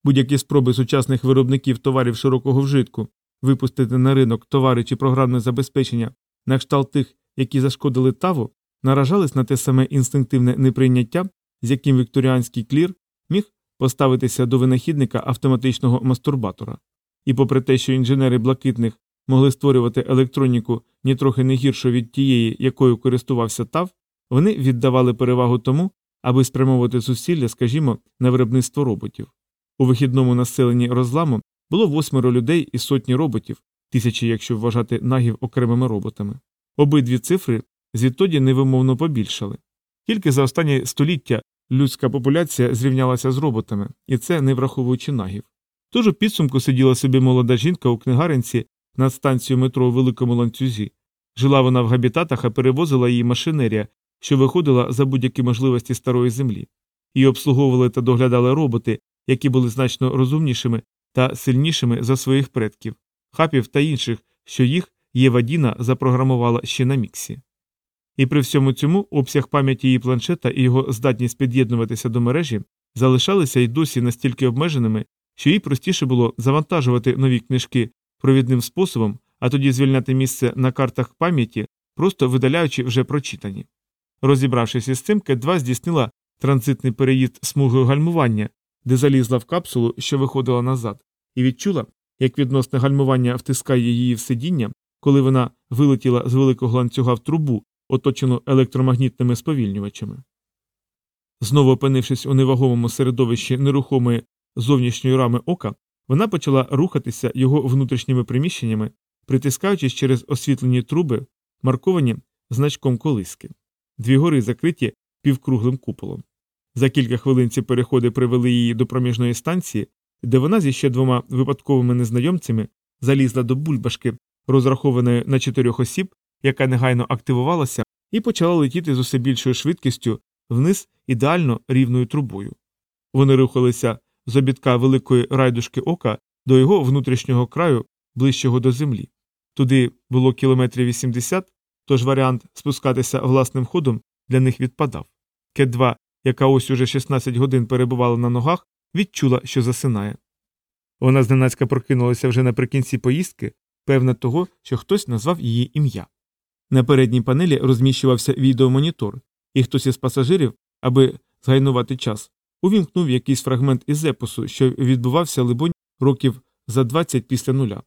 A: Будь-які спроби сучасних виробників товарів широкого вжитку випустити на ринок товари чи програмне забезпечення на кшталт тих, які зашкодили Таву, наражались на те саме інстинктивне неприйняття, з яким вікторіанський клір міг поставитися до винахідника автоматичного мастурбатора. І попри те, що інженери блакитних могли створювати електроніку нітрохи не гіршу від тієї, якою користувався Тав, вони віддавали перевагу тому, аби спрямовувати зусилля, скажімо, на виробництво роботів. У вихідному населенні розламу було восьмеро людей і сотні роботів, тисячі, якщо вважати нагів окремими роботами. Обидві цифри звідтоді невимовно побільшали. Тільки за останні століття людська популяція зрівнялася з роботами, і це не враховуючи нагів. Тож у підсумку сиділа собі молода жінка у книгаренці над станцією метро у великому ланцюзі. Жила вона в габітатах, а перевозила її машинерія, що виходила за будь-які можливості старої землі. Її обслуговували та доглядали роботи, які були значно розумнішими та сильнішими за своїх предків, хапів та інших, що їх Єва Діна запрограмувала ще на міксі. І при всьому цьому обсяг пам'яті її планшета і його здатність під'єднуватися до мережі залишалися й досі настільки обмеженими, що їй простіше було завантажувати нові книжки провідним способом, а тоді звільняти місце на картах пам'яті, просто видаляючи вже прочитані. Розібравшись із цим, Кет 2 здійснила транзитний переїзд смугою гальмування, де залізла в капсулу, що виходила назад, і відчула, як відносне гальмування втискає її в сидіння, коли вона вилетіла з великого ланцюга в трубу, оточену електромагнітними сповільнювачами. Знову опинившись у невагомому середовищі нерухомої зовнішньої рами ока, вона почала рухатися його внутрішніми приміщеннями, притискаючись через освітлені труби, марковані значком колиски. Дві гори закриті півкруглим куполом. За кілька хвилин ці переходи привели її до проміжної станції, де вона зі ще двома випадковими незнайомцями залізла до бульбашки, розрахованої на чотирьох осіб, яка негайно активувалася, і почала летіти з усе більшою швидкістю вниз ідеально рівною трубою. Вони рухалися з обідка великої райдушки ока до його внутрішнього краю, ближчого до землі. Туди було кілометрів 80, тож варіант спускатися власним ходом для них відпадав. Кет-2, яка ось уже 16 годин перебувала на ногах, відчула, що засинає. Вона зненацька прокинулася вже наприкінці поїздки, певна того, що хтось назвав її ім'я. На передній панелі розміщувався відеомонітор, і хтось із пасажирів, аби згайнувати час, увімкнув якийсь фрагмент із епосу, що відбувався, либонь, років за 20 після нуля.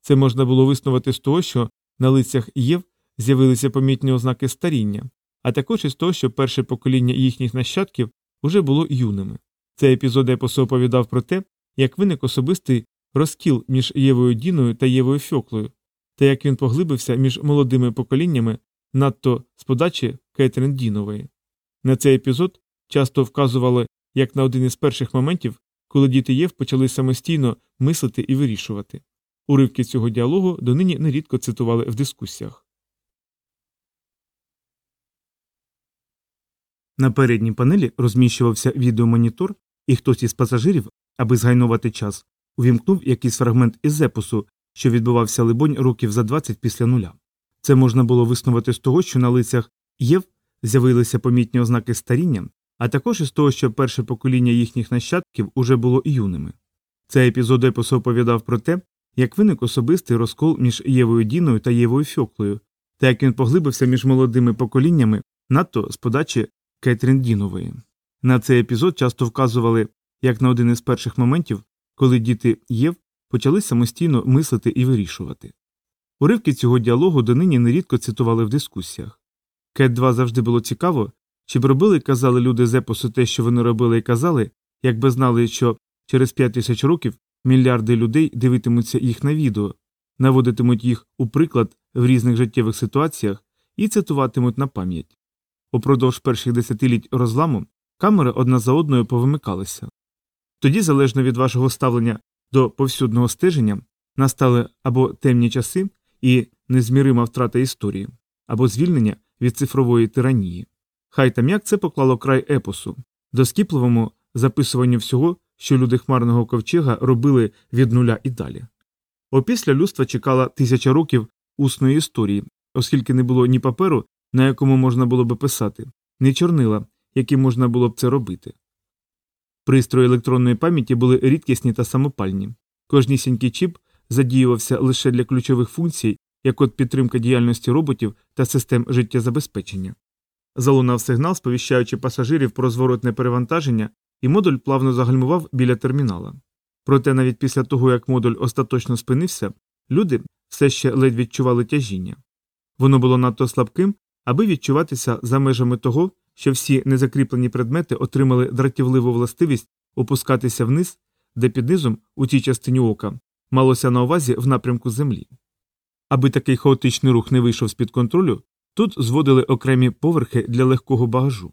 A: Це можна було виснувати з того, що на лицях Єв з'явилися помітні ознаки старіння, а також із того, що перше покоління їхніх нащадків уже було юними. Цей епізод епосу оповідав про те, як виник особистий розкіл між Євою Діною та Євою Фьоклою, та як він поглибився між молодими поколіннями надто з подачі Кетрін Дінової. На цей епізод часто вказували як на один із перших моментів, коли діти Єв почали самостійно мислити і вирішувати. Уривки цього діалогу донині нерідко цитували в дискусіях.
B: На передній панелі розміщувався відеомонітор, і хтось із пасажирів, аби згайнувати час, увімкнув якийсь фрагмент із зепусу, що відбувався, либонь, років за 20 після нуля. Це можна було виснувати з того, що на лицях Єв з'явилися помітні ознаки старіння, а також із того, що перше покоління їхніх нащадків уже було юними. Цей епізод епосу оповідав про те, як виник особистий розкол між Євою Діною та Євою Фьоклою, та як він поглибився між молодими поколіннями надто з подачі Кетрін Дінової. На цей епізод часто вказували як на один із перших моментів, коли діти Єв почали самостійно мислити і вирішувати. Уривки цього діалогу донині нерідко цитували в дискусіях. Кет 2 завжди було цікаво, чи б робили казали люди з епосу те, що вони робили і казали, якби знали, що через 5 тисяч років мільярди людей дивитимуться їх на відео, наводитимуть їх у приклад в різних життєвих ситуаціях і цитуватимуть на пам'ять. Упродовж перших десятиліть розламу камери одна за одною повимикалися. Тоді, залежно від вашого ставлення до повсюдного стеження, настали або темні часи і незмірима втрата історії, або звільнення від цифрової тиранії. Хай там як це поклало край епосу, доскіпливому записуванню всього, що люди хмарного ковчега робили від нуля і далі. Опісля людства чекала тисяча років усної історії, оскільки не було ні паперу, на якому можна було би писати, ні чорнила, яким можна було б це робити. Пристрої електронної пам'яті були рідкісні та самопальні. Кожнісінький чіп задіювався лише для ключових функцій, як от підтримка діяльності роботів та систем життєзабезпечення. Залунав сигнал, сповіщаючи пасажирів про зворотне перевантаження, і модуль плавно загальмував біля термінала. Проте навіть після того, як модуль остаточно спинився, люди все ще ледь відчували тяжіння. Воно було надто слабким, аби відчуватися за межами того, що всі незакріплені предмети отримали дратівливу властивість опускатися вниз, де під низом, у тій частині ока, малося на увазі в напрямку землі. Аби такий хаотичний рух не вийшов з-під контролю, тут зводили окремі поверхи для легкого багажу.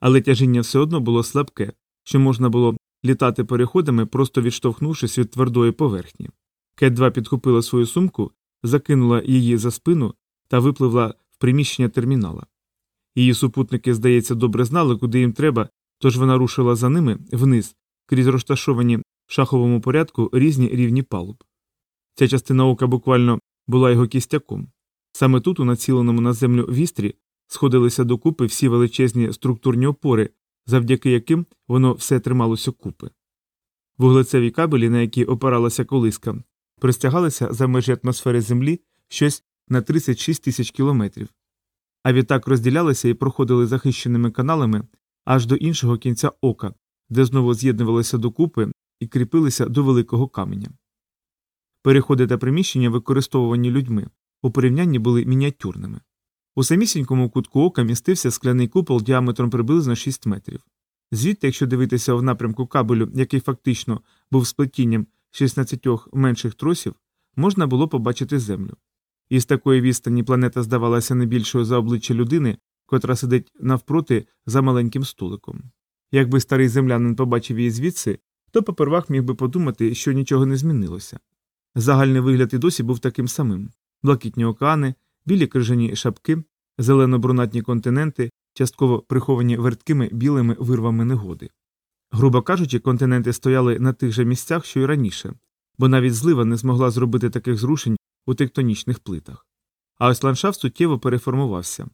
B: Але тяжіння все одно було слабке, що можна було літати переходами, просто відштовхнувшись від твердої поверхні. Кет 2 підхопила свою сумку, закинула її за спину та випливла в приміщення термінала. Її супутники, здається, добре знали, куди їм треба, тож вона рушила за ними вниз, крізь розташовані в шаховому порядку різні рівні палуб. Ця частина ока буквально була його кістяком. Саме тут, у націленому на землю вістрі, сходилися докупи всі величезні структурні опори, завдяки яким воно все трималося купи. Вуглецеві кабелі, на які опиралася колиска, простягалися за межі атмосфери Землі щось на 36 тисяч кілометрів, а відтак розділялися і проходили захищеними каналами аж до іншого кінця ока, де знову з'єднувалися докупи і кріпилися до великого каменя. Переходи та приміщення, використовувані людьми, у порівнянні були мініатюрними. У самісінькому кутку ока містився скляний купол діаметром приблизно 6 метрів. Звідти, якщо дивитися в напрямку кабелю, який фактично був сплетінням 16 менших тросів, можна було побачити землю. Із такої відстані планета здавалася не більшою за обличчя людини, котра сидить навпроти за маленьким столиком. Якби старий землянин побачив її звідси, то попервах міг би подумати, що нічого не змінилося. Загальний вигляд і досі був таким самим блакитні океани, білі крижані шапки, зелено-брунатні континенти, частково приховані верткими білими вирвами негоди. Грубо кажучи, континенти стояли на тих же місцях, що й раніше, бо навіть злива не змогла зробити таких зрушень у тектонічних плитах. А ось ландшафт суттєво переформувався.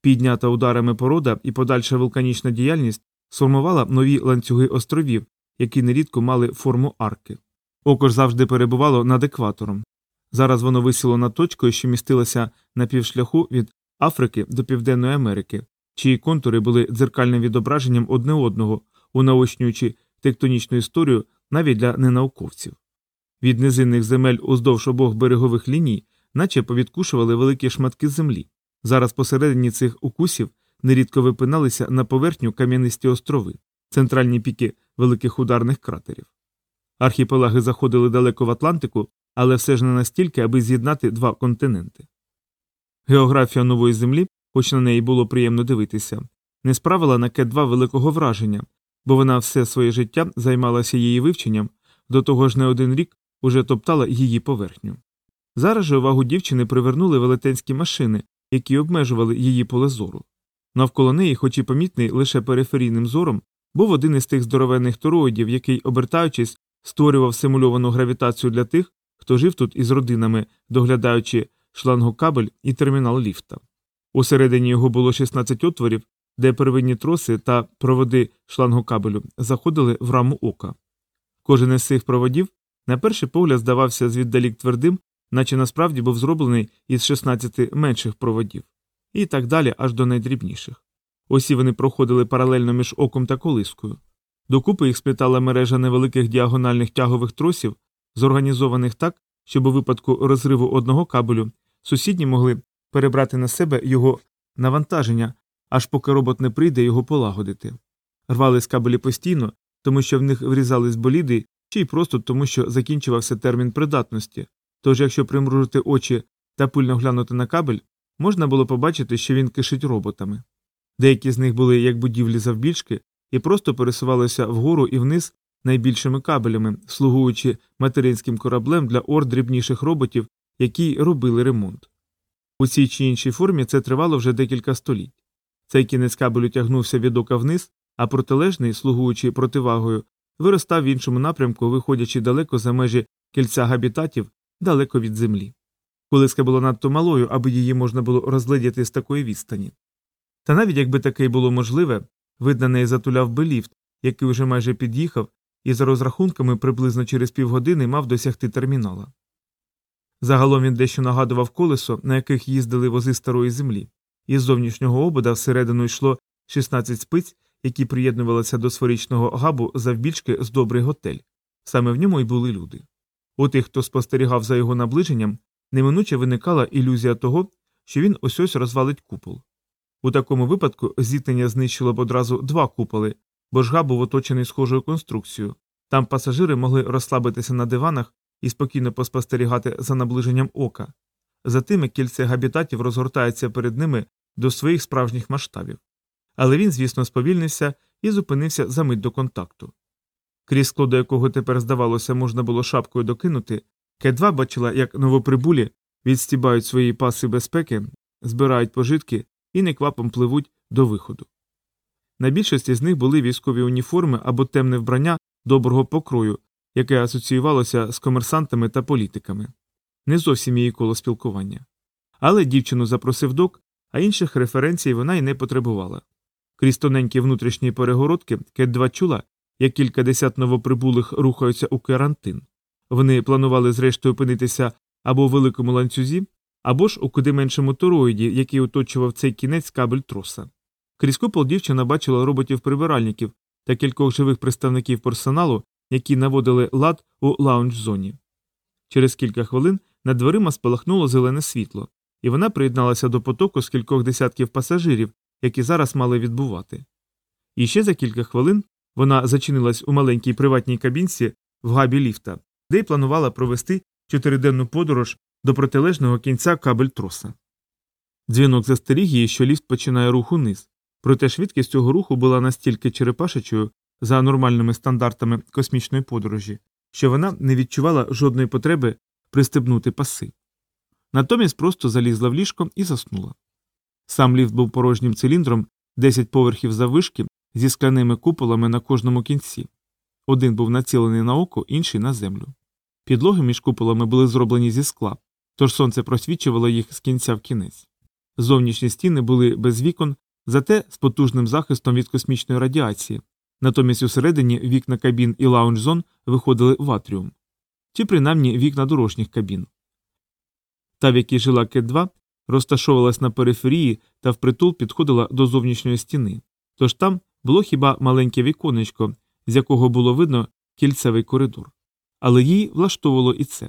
B: Піднята ударами порода і подальша вулканічна діяльність сформувала нові ланцюги островів, які нерідко мали форму арки. Око ж завжди перебувало над екватором. Зараз воно висіло над точкою, що містилася на півшляху від Африки до Південної Америки, чиї контури були дзеркальним відображенням одне одного, унаочнюючи тектонічну історію навіть для ненауковців. Від низинних земель уздовж обох берегових ліній, наче повідкушували великі шматки землі. Зараз посередині цих укусів нерідко випиналися на поверхню кам'янисті острови, центральні піки великих ударних кратерів. Архіпелаги заходили далеко в Атлантику, але все ж не настільки, аби з'єднати два континенти. Географія нової землі, хоч на неї було приємно дивитися, не справила на Кет-2 великого враження, бо вона все своє життя займалася її вивченням, до того ж не один рік уже топтала її поверхню. Зараз же увагу дівчини привернули велетенські машини, які обмежували її поле зору. Навколо неї, хоч і помітний лише периферійним зором, був один із тих здоровенних тороїдів, який, обертаючись, створював симульовану гравітацію для тих, хто жив тут із родинами, доглядаючи шлангокабель і термінал ліфта. Усередині його було 16 отворів, де первинні троси та проводи шлангокабелю заходили в раму ока. Кожен із цих проводів, на перший погляд, здавався звіддалік твердим, наче насправді був зроблений із 16 менших проводів, і так далі аж до найдрібніших. Усі вони проходили паралельно між оком та колискою. Докупи їх сплітала мережа невеликих діагональних тягових тросів, зорганізованих так, щоб у випадку розриву одного кабелю сусідні могли перебрати на себе його навантаження, аж поки робот не прийде його полагодити. Рвались кабелі постійно, тому що в них врізались боліди, чи й просто тому, що закінчувався термін придатності. Тож, якщо примружити очі та пильно глянути на кабель, можна було побачити, що він кишить роботами. Деякі з них були як будівлі завбільшки і просто пересувалися вгору і вниз найбільшими кабелями, слугуючи материнським кораблем для ор дрібніших роботів, які робили ремонт. У цій чи іншій формі це тривало вже декілька століть. Цей кінець кабелю тягнувся від ока вниз, а протилежний, слугуючи противагою, виростав в іншому напрямку, виходячи далеко за межі кільця габітатів, далеко від землі. Колиска була надто малою, аби її можна було розгледіти з такої відстані. Та навіть якби таке було можливе, вид на неї затуляв би ліфт, який уже майже під'їхав, і за розрахунками приблизно через півгодини мав досягти термінала. Загалом він дещо нагадував колесо, на яких їздили вози старої землі, із зовнішнього обода всередину йшло 16 спиць, які приєднувалися до сферичного габу завбільшки з добрий готель. Саме в ньому й були люди. У тих, хто спостерігав за його наближенням, неминуче виникала ілюзія того, що він ось ось розвалить купол. У такому випадку зіткнення знищило б одразу два куполи, бо ж габ був оточений схожою конструкцією. Там пасажири могли розслабитися на диванах і спокійно поспостерігати за наближенням ока.
A: затим кільце габітатів розгортається перед ними до своїх справжніх масштабів. Але він, звісно, сповільнився і зупинився за мить до контакту. Крізь скло, до якого тепер, здавалося, можна було шапкою докинути, К2 бачила, як новоприбулі відстібають свої паси безпеки, збирають пожитки і неквапом пливуть до виходу. На більшості з них були військові уніформи або темне вбрання доброго покрою, яке асоціювалося з комерсантами та політиками. Не зовсім її коло спілкування. Але дівчину запросив док, а інших референцій вона й не потребувала. Крізь тоненькі внутрішні перегородки Кет-2 чула, як кількадесят новоприбулих рухаються у карантин. Вони планували зрештою опинитися або у великому ланцюзі, або ж у куди меншому тороїді, який оточував цей кінець кабель троса. Крізь купол дівчина бачила роботів-прибиральників та кількох живих представників персоналу, які наводили лад у лаунж-зоні. Через кілька хвилин над дверима спалахнуло зелене світло, і вона приєдналася до потоку з кількох десятків пасажирів, які зараз мали відбувати. І ще за кілька хвилин вона зачинилась у маленькій приватній кабінці в габі ліфта, де й планувала провести чотириденну подорож до протилежного кінця кабель троса. Дзвінок застеріг її, що ліфт починає рух униз, проте швидкість цього руху була настільки черепашечою за нормальними стандартами космічної подорожі, що вона не відчувала жодної потреби пристебнути паси. Натомість просто залізла в ліжко і заснула. Сам ліфт був порожнім циліндром 10 поверхів заввишки зі скляними куполами на кожному кінці. Один був націлений на око, інший на землю. Підлоги між куполами були зроблені зі скла, тож сонце просвічувало їх з кінця в кінець. Зовнішні стіни були без вікон, зате з потужним захистом від космічної радіації, натомість усередині вікна кабін і лаунж-зон виходили в атріум, чи принаймні вікна дорожніх кабін. Та, в якій жила Кет-2, розташовувалась на периферії та впритул підходила до зовнішньої стіни, тож там було хіба маленьке віконечко, з якого було видно кільцевий коридор. Але їй влаштовувало і це.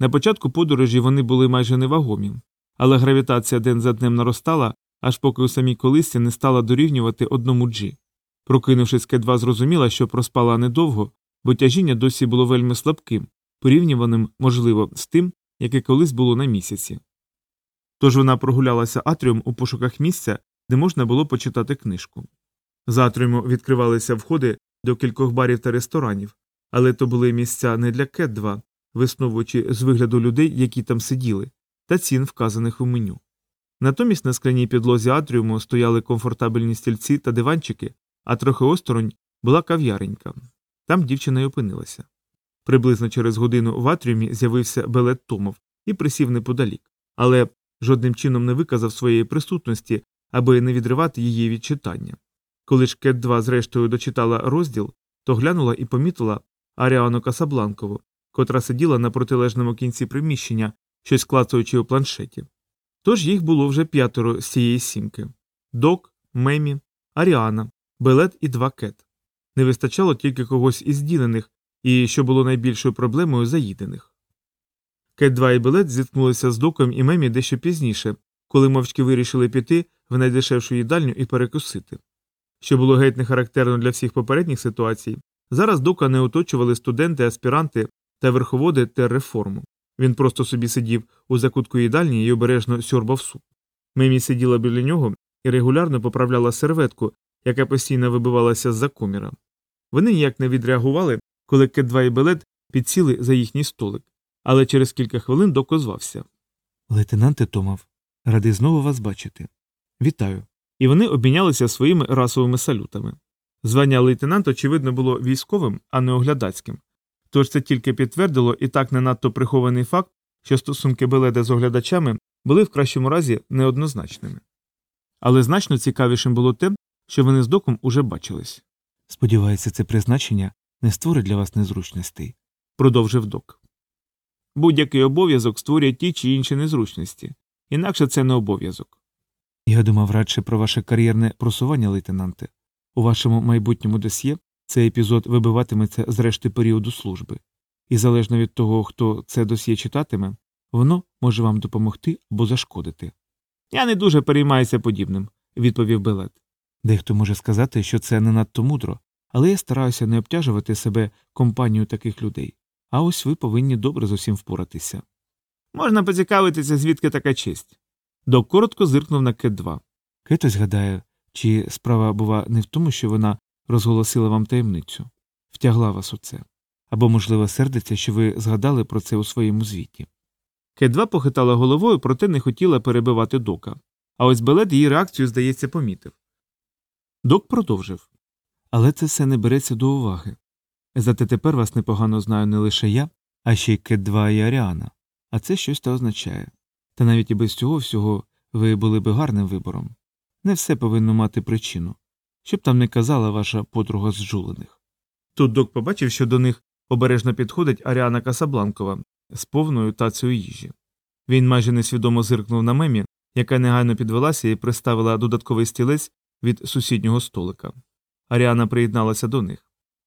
A: На початку подорожі вони були майже невагомі, але гравітація день за днем наростала, аж поки у самій колисці не стала дорівнювати одному джі. Прокинувшись, К2 зрозуміла, що проспала недовго, бо тяжіння досі було вельми слабким, порівнюваним, можливо, з тим, яке колись було на місяці. Тож вона прогулялася атріум у пошуках місця, де можна було почитати книжку. З атріуму відкривалися входи до кількох барів та ресторанів, але то були місця не для кет 2 висновуючи з вигляду людей, які там сиділи, та цін, вказаних у меню. Натомість на скляній підлозі атріуму стояли комфортабельні стільці та диванчики, а трохи осторонь була кав'яренька. Там дівчина й опинилася. Приблизно через годину в атріумі з'явився Белет Томов і присів неподалік, але жодним чином не виказав своєї присутності, аби не відривати її від читання. Коли ж Кет 2 зрештою дочитала розділ, то глянула і помітила Аріану Касабланкову, котра сиділа на протилежному кінці приміщення, щось клацаючи у планшеті. Тож їх було вже п'ятеро з цієї сімки Док, Мемі, Аріана, Белет і два кет. Не вистачало тільки когось із ділених, і, що було найбільшою проблемою, заїдених. Кет 2 і Белет зіткнулися з доком і Мемі дещо пізніше, коли мовчки вирішили піти в найдешевшу їдальню і перекусити. Що було геть не характерно для всіх попередніх ситуацій, зараз дока не оточували студенти, аспіранти та верховоди терреформу. Він просто собі сидів у закутку їдальні і обережно сьорбав суп. Мемі сиділа біля нього і регулярно поправляла серветку, яка постійно вибивалася з-за коміра. Вони ніяк не відреагували, коли Кет-2 і Белет підсіли за їхній столик, але через кілька хвилин док озвався.
C: Лейтенанте Томов, радий знову вас бачити. Вітаю.
A: І вони обмінялися своїми расовими салютами. Звання лейтенант, очевидно, було військовим, а не оглядацьким. Тож це тільки підтвердило і так не надто прихований факт, що стосунки Беледа з оглядачами були в кращому разі неоднозначними. Але значно цікавішим було те, що вони з доком уже бачились,
C: Сподіваюся, це призначення не створить для вас незручностей.
A: продовжив док. Будь-який обов'язок створює ті чи інші незручності, інакше це не обов'язок.
C: Я думав радше про ваше кар'єрне просування, лейтенанте. У вашому майбутньому досьє цей епізод вибиватиметься з решти періоду служби, і залежно від того, хто це досьє читатиме, воно може вам допомогти або зашкодити.
A: Я не дуже переймаюся подібним, відповів Белет.
C: Дехто може сказати, що це не надто мудро, але я стараюся не обтяжувати себе компанією таких людей. А ось ви повинні добре з усім впоратися.
A: Можна поцікавитися, звідки така честь. Док коротко зиркнув на Кет 2.
C: Кетось гадає, чи справа бува не в тому, що вона розголосила вам таємницю, втягла вас у це. Або, можливо, сердиться, що ви згадали про це у своєму звіті.
A: Кет 2 похитала головою, проте не хотіла перебивати дока. А ось Белет її реакцію, здається, помітив. Док продовжив.
C: Але це все не береться до уваги. Зате тепер вас непогано знаю не лише я, а ще й Кет 2 і Аріана. А це щось та означає. Та навіть і без цього всього ви були би гарним вибором. Не все повинно мати причину. Щоб там не казала ваша подруга з жулених.
A: Тут док побачив, що до них обережно підходить Аріана Касабланкова з повною тацею їжі. Він майже несвідомо зиркнув на мемі, яка негайно підвелася і приставила додатковий стілець від сусіднього столика. Аріана приєдналася до них.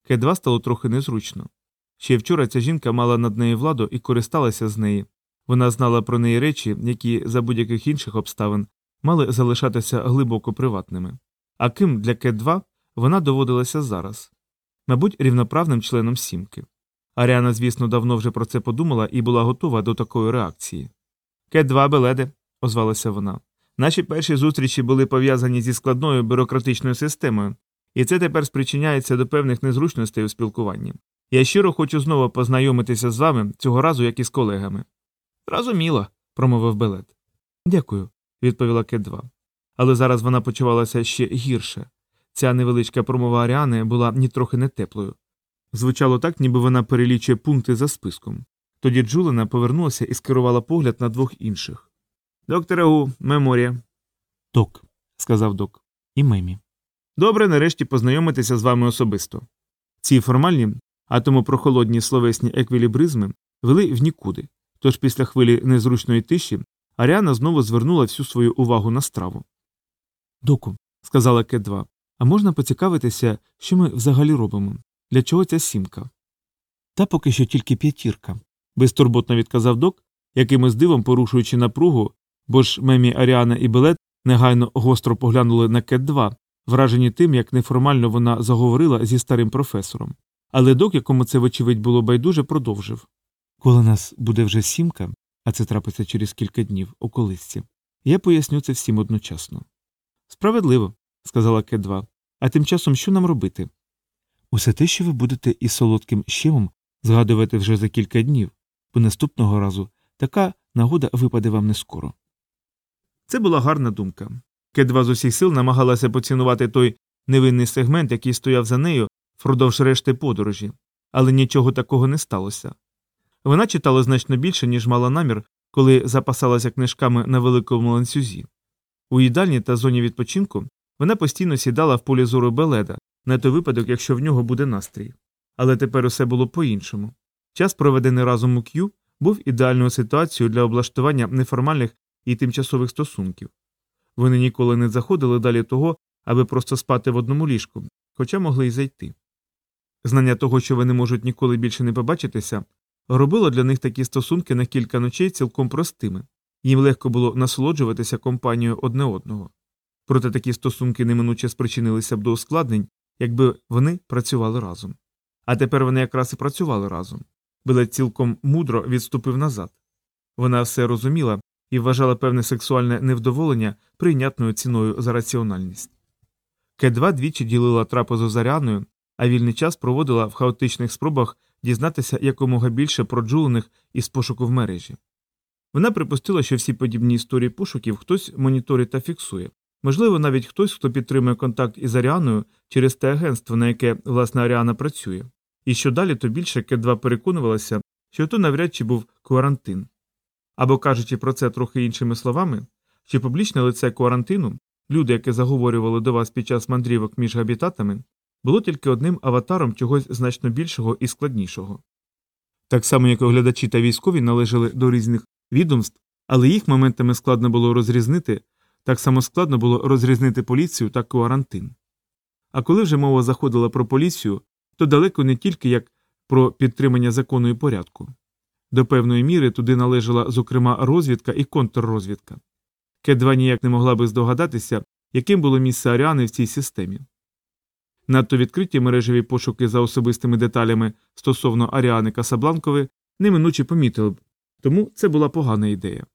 A: К2 стало трохи незручно. Ще вчора ця жінка мала над нею владу і користалася з неї. Вона знала про неї речі, які за будь-яких інших обставин мали залишатися глибоко приватними. А ким для К2 вона доводилася зараз мабуть, рівноправним членом сімки. Аріана, звісно, давно вже про це подумала і була готова до такої реакції. Кет-2 Беледе, озвалася вона. Наші перші зустрічі були пов'язані зі складною бюрократичною системою, і це тепер спричиняється до певних незручностей у спілкуванні. Я щиро хочу знову познайомитися з вами цього разу, як і з колегами. Зрозуміло, промовив Белет. Дякую, відповіла Кет-2. Але зараз вона почувалася ще гірше. Ця невеличка промова Аріани була нітрохи не теплою. Звучало так, ніби вона перелічує пункти за списком. Тоді Джулина повернулася і скерувала погляд на двох інших. Докторе Гу, меморія.
C: Док, сказав док, і мемі.
A: Добре нарешті познайомитися з вами особисто. Ці формальні, а тому прохолодні словесні еквілібризми вели в нікуди, тож після хвилі незручної тиші Аріана знову звернула всю свою увагу на страву.
C: Доку,
A: Сказала Кет 2.
C: а можна поцікавитися, що ми взагалі робимо? Для чого ця сімка? Та поки що тільки п'ятірка.
A: безтурботно відказав док, якимось дивом порушуючи напругу, бо ж мемі Аріана і Белет негайно гостро поглянули на Кет 2, вражені тим, як неформально вона заговорила зі старим професором. Але док, якому це, вочевидь, було байдуже, продовжив.
C: Коли нас буде вже сімка, а це трапиться через кілька днів у колисці, я поясню це всім одночасно.
A: Справедливо, сказала 2. А тим часом що нам робити?
C: Усе те, що ви будете із солодким щемом згадувати вже за кілька днів, бо наступного разу така нагода випаде вам не скоро.
A: Це була гарна думка. 2 з усіх сил намагалася поцінувати той невинний сегмент, який стояв за нею впродовж решти подорожі, але нічого такого не сталося. Вона читала значно більше, ніж мала намір, коли запасалася книжками на великому ланцюзі. У їдальні та зоні відпочинку вона постійно сідала в полі зору Беледа на той випадок, якщо в нього буде настрій. Але тепер усе було по-іншому. Час, проведений разом у К'ю, був ідеальною ситуацією для облаштування неформальних і тимчасових стосунків. Вони ніколи не заходили далі того, аби просто спати в одному ліжку, хоча могли й зайти. Знання того, що вони можуть ніколи більше не побачитися, робило для них такі стосунки на кілька ночей цілком простими, їм легко було насолоджуватися компанією одне одного. Проте такі стосунки неминуче спричинилися б до ускладнень, якби вони працювали разом. А тепер вони якраз і працювали разом. Билет цілком мудро відступив назад. Вона все розуміла і вважала певне сексуальне невдоволення прийнятною ціною за раціональність. К2 двічі ділила трапезу з Аріаною, а вільний час проводила в хаотичних спробах дізнатися якомога більше про джулених із пошуку в мережі. Вона припустила, що всі подібні історії пошуків хтось моніторить та фіксує, можливо, навіть хтось, хто підтримує контакт із Аріаною через те агентство, на яке власне Аріана працює. І що далі, то більше К2 переконувалася, що то навряд чи був кварантин. Або кажучи про це трохи іншими словами, що публічне лице кварантину, люди, які заговорювали до вас під час мандрівок між габітатами, було тільки одним аватаром чогось значно більшого і складнішого. Так само, як оглядачі та військові належали до різних відомств, але їх моментами складно було розрізнити, так само складно було розрізнити поліцію та кварантин. А коли вже мова заходила про поліцію, то далеко не тільки як про підтримання закону і порядку. До певної міри туди належала, зокрема, розвідка і контррозвідка. К2 ніяк не могла би здогадатися, яким було місце Аріани в цій системі. Надто відкриті мережеві пошуки за особистими деталями стосовно Аріани Касабланкови неминуче помітили б, Тому це була погана ідея.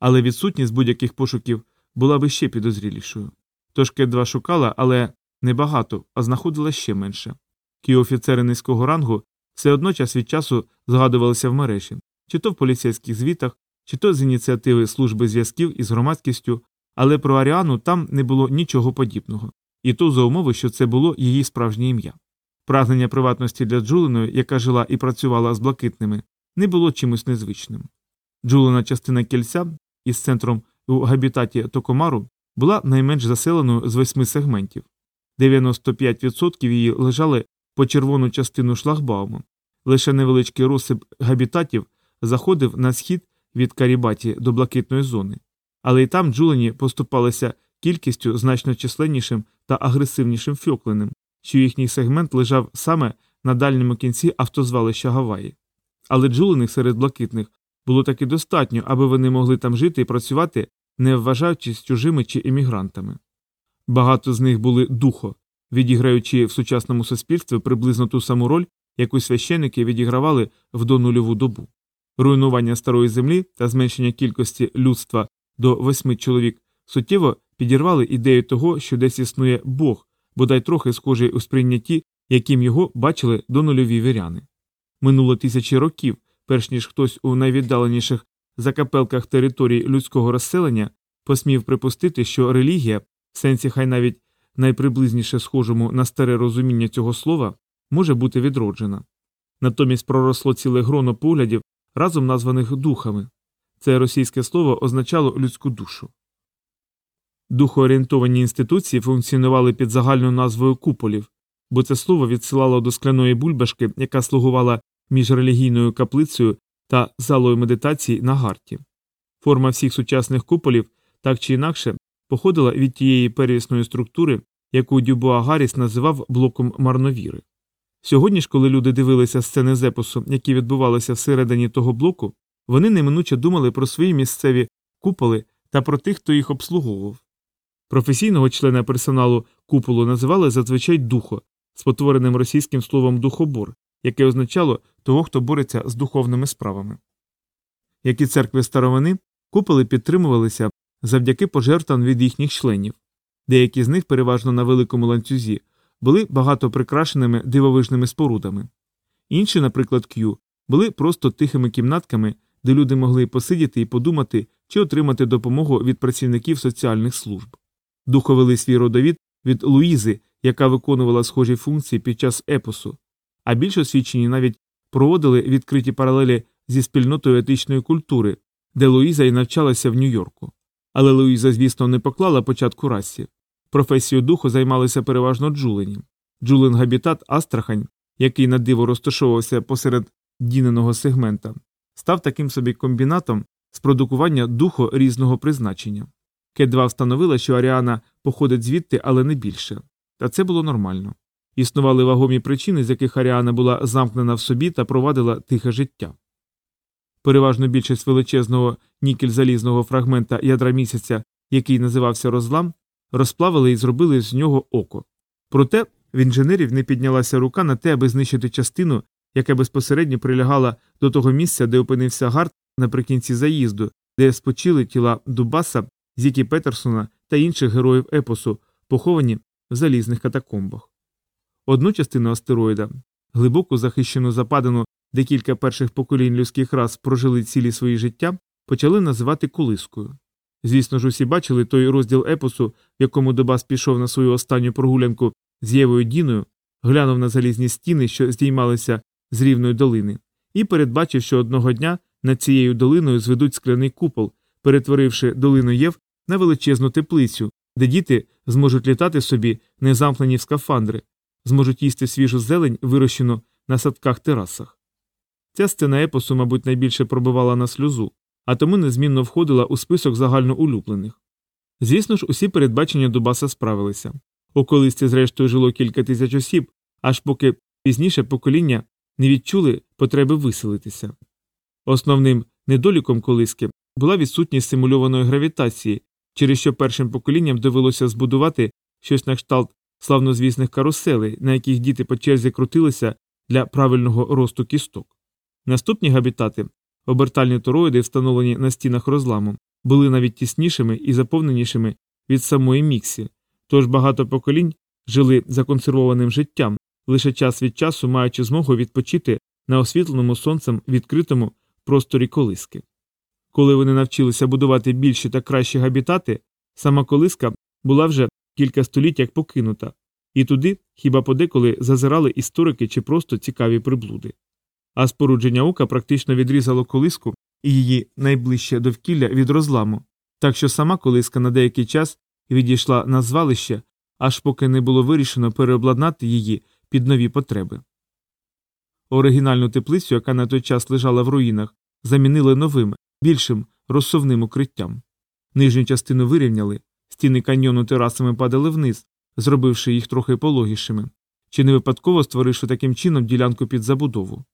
A: Але відсутність будь-яких пошуків була би ще підозрілішою. Тож Кет-2 шукала, але не багато, а знаходила ще менше. Ті офіцери низького рангу все одно час від часу згадувалися в мережі, чи то в поліцейських звітах, чи то з ініціативи служби зв'язків із громадськістю, але про Аріану там не було нічого подібного, і то за умови, що це було її справжнє ім'я. Прагнення приватності для Джулиної, яка жила і працювала з блакитними, не було чимось незвичним. Джулина частина кільця із центром у габітаті Токомару була найменш заселеною з восьми сегментів. 95% її лежали по червону частину шлагбауму. Лише невеличкий розсип габітатів заходив на схід від Карібаті до блакитної зони, але й там Джулені поступалися кількістю значно численнішим та агресивнішим фьокленим, що їхній сегмент лежав саме на дальньому кінці автозвалища Гаваї. Але Джулених серед блакитних було таки достатньо, аби вони могли там жити і працювати, не вважаючись чужими чи емігрантами. Багато з них були духо, відіграючи в сучасному суспільстві приблизно ту саму роль, яку священники відігравали в донульову добу. Руйнування старої землі та зменшення кількості людства до восьми чоловік суттєво підірвали ідею того, що десь існує Бог, бодай трохи схожий у сприйнятті, яким його бачили донульові віряни. Минуло тисячі років, перш ніж хтось у найвіддаленіших закапелках територій людського розселення посмів припустити, що релігія, в сенсі хай навіть найприблизніше схожому на старе розуміння цього слова, може бути відроджена. Натомість проросло ціле гроно поглядів, разом названих духами. Це російське слово означало людську душу. Духоорієнтовані інституції функціонували під загальною назвою куполів, бо це слово відсилало до скляної бульбашки, яка слугувала між релігійною каплицею та залою медитації на гарті. Форма всіх сучасних куполів, так чи інакше, походила від тієї первісної структури, яку Дюбуа Гарріс називав блоком марновіри. Сьогодні ж, коли люди дивилися сцени з епосу, які відбувалися всередині того блоку, вони неминуче думали про свої місцеві куполи та про тих, хто їх обслуговував. Професійного члена персоналу куполу називали зазвичай духо, спотвореним російським словом духобор, яке означало того, хто бореться з духовними справами. Як і церкви старовини, куполи підтримувалися завдяки пожертвам від їхніх членів. Деякі з них, переважно на великому ланцюзі, були багато прикрашеними дивовижними спорудами. Інші, наприклад, К'ю, були просто тихими кімнатками, де люди могли посидіти і подумати чи отримати допомогу від працівників соціальних служб. Духовели свій родовід від Луїзи, яка виконувала схожі функції під час епосу, а більш освічені навіть проводили відкриті паралелі зі спільнотою етичної культури, де Луїза і навчалася в Нью-Йорку. Але Луїза, звісно, не поклала початку расі. Професію духу займалися переважно Джулені. Джулен Габітат Астрахань, який на диво розташовувався посеред діненого сегмента, став таким собі комбінатом з продукування духу різного призначення. К2 встановила, що Аріана походить звідти, але не більше. Та це було нормально. Існували вагомі причини, з яких Аріана була замкнена в собі та провадила тихе життя. Переважно більшість величезного нікель-залізного фрагмента ядра місяця, який називався розлам, розплавили і зробили з нього око. Проте в інженерів не піднялася рука на те, аби знищити частину, яка безпосередньо прилягала до того місця, де опинився гард наприкінці заїзду, де спочили тіла Дубаса, Зікі Петерсона та інших героїв епосу, поховані в залізних катакомбах. Одну частину астероїда, глибоку захищену западину, де кілька перших поколінь людських рас прожили цілі свої життя, почали називати колискою. Звісно ж, усі бачили той розділ епосу, в якому Добас пішов на свою останню прогулянку з Євою Діною, глянув на залізні стіни, що здіймалися з рівної долини, і передбачив, що одного дня над цією долиною зведуть скляний купол, перетворивши долину Єв на величезну теплицю, де діти зможуть літати собі, не замкнені в скафандри, зможуть їсти свіжу зелень, вирощену на садках терасах. Ця сцена епосу, мабуть, найбільше пробивала на сльозу, а тому незмінно входила у список загальноулюблених. Звісно ж, усі передбачення Дубаса справилися. У колисці, зрештою, жило кілька тисяч осіб, аж поки пізніше покоління не відчули потреби виселитися. Основним недоліком колиски була відсутність симульованої гравітації, через що першим поколінням довелося збудувати щось на кшталт славнозвісних каруселей, на яких діти по черзі крутилися для правильного росту кісток. Наступні габітати Обертальні тороїди, встановлені на стінах розламу, були навіть тіснішими і заповненішими від самої міксі, тож багато поколінь жили законсервованим життям, лише час від часу маючи змогу відпочити на освітленому сонцем відкритому просторі колиски. Коли вони навчилися будувати більші та кращі габітати, сама колиска була вже кілька століть як покинута, і туди хіба подеколи зазирали історики чи просто цікаві приблуди. А спорудження ока практично відрізало колиску і її найближче довкілля від розламу, так що сама колиска на деякий час відійшла на звалище, аж поки не було вирішено переобладнати її під нові потреби. Оригінальну теплицю, яка на той час лежала в руїнах, замінили новим, більшим розсувним укриттям. Нижню частину вирівняли, стіни каньйону терасами падали вниз, зробивши їх трохи пологішими, чи не випадково створивши таким чином ділянку під забудову.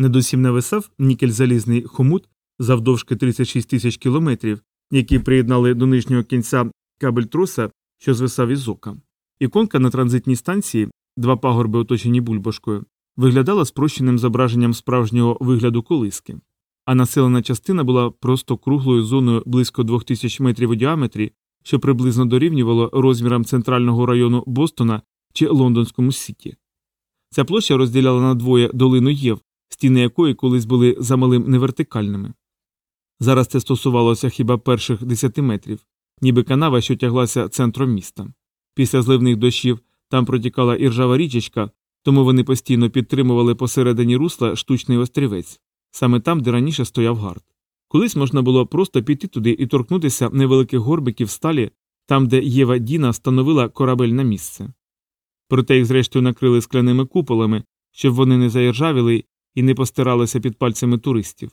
A: Недосім нависав нікель залізний хомут завдовжки 36 тисяч кілометрів, який приєднали до нижнього кінця кабель троса, що звисав із ока. Іконка на транзитній станції, два пагорби оточені бульбашкою, виглядала спрощеним зображенням справжнього вигляду колиски, а населена частина була просто круглою зоною близько 2000 метрів у діаметрі, що приблизно дорівнювало розмірам центрального району Бостона чи Лондонському Сіті. Ця площа розділяла на двоє долину Єв, стіни якої колись були замалим невертикальними. Зараз це стосувалося хіба перших 10 метрів, ніби канава, що тяглася центром міста. Після зливних дощів там протікала іржава річечка, тому вони постійно підтримували посередині русла штучний острівець, саме там, де раніше стояв гард. Колись можна було просто піти туди і торкнутися невеликих горбиків сталі, там, де Єва Діна встановила корабель на місце. Проте їх зрештою накрили скляними куполами, щоб вони не заіржавіли і не постиралися під пальцями туристів.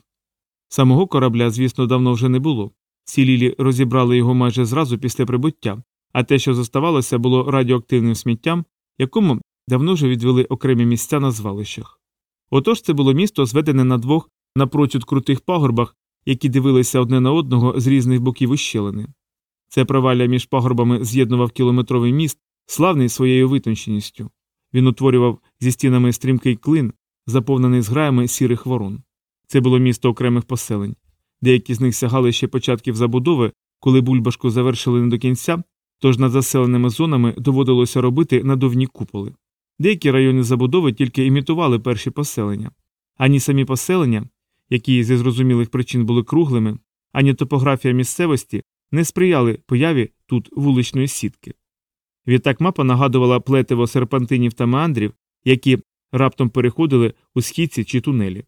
A: Самого корабля, звісно, давно вже не було. Ці лілі розібрали його майже зразу після прибуття, а те, що зоставалося, було радіоактивним сміттям, якому давно вже відвели окремі місця на звалищах. Отож це було місто, зведене на двох напрочуд крутих пагорбах, які дивилися одне на одного з різних боків ущелини. Це провалля між пагорбами з'єднував кілометровий міст, славний своєю витонченістю. Він утворював зі стінами стрімкий клин, заповнений зграями сірих ворон. Це було місто окремих поселень. Деякі з них сягали ще початків забудови, коли бульбашку завершили не до кінця, тож над заселеними зонами доводилося робити надувні куполи. Деякі райони забудови тільки імітували перші поселення, ані самі поселення, які зі зрозумілих причин були круглими, ані топографія місцевості не сприяли появі тут вуличної сітки. Відтак мапа нагадувала плетиво серпантинів та меандрів, які раптом переходили у східці чи тунелі.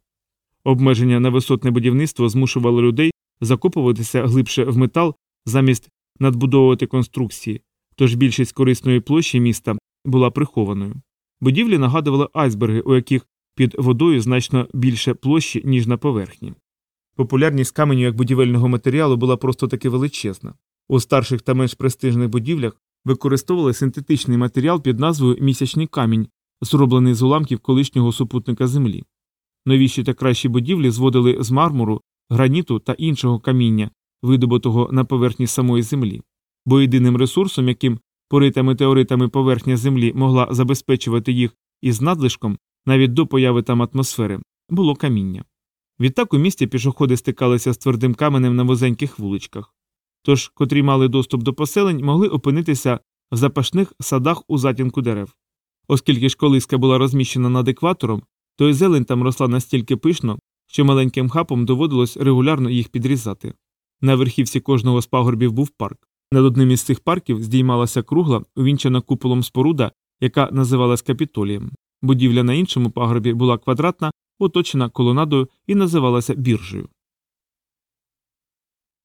A: Обмеження на висотне будівництво змушувало людей закопуватися глибше в метал замість надбудовувати конструкції, тож більшість корисної площі міста була прихованою. Будівлі нагадували айсберги, у яких під водою значно більше площі, ніж на поверхні. Популярність каменю як будівельного матеріалу була просто таки величезна. У старших та менш престижних будівлях використовували синтетичний матеріал під назвою місячний камінь, зроблений з уламків колишнього супутника Землі. Новіші та кращі будівлі зводили з мармуру, граніту та іншого каміння, видобутого на поверхні самої землі, бо єдиним ресурсом, яким порита метеоритами поверхня Землі могла забезпечувати їх із надлишком навіть до появи там атмосфери, було каміння. Відтак у місті пішоходи стикалися з твердим каменем на вузеньких вуличках. Тож, котрі мали доступ до поселень, могли опинитися в запашних садах у затінку дерев. Оскільки ж колиска була розміщена над екватором, то й зелень там росла настільки пишно, що маленьким хапом доводилось регулярно їх підрізати. На верхівці кожного з пагорбів був парк. Над одним із цих парків здіймалася кругла, увінчена куполом споруда, яка називалась капітолієм. Будівля на іншому пагорбі була квадратна, оточена колонадою і називалася біржею.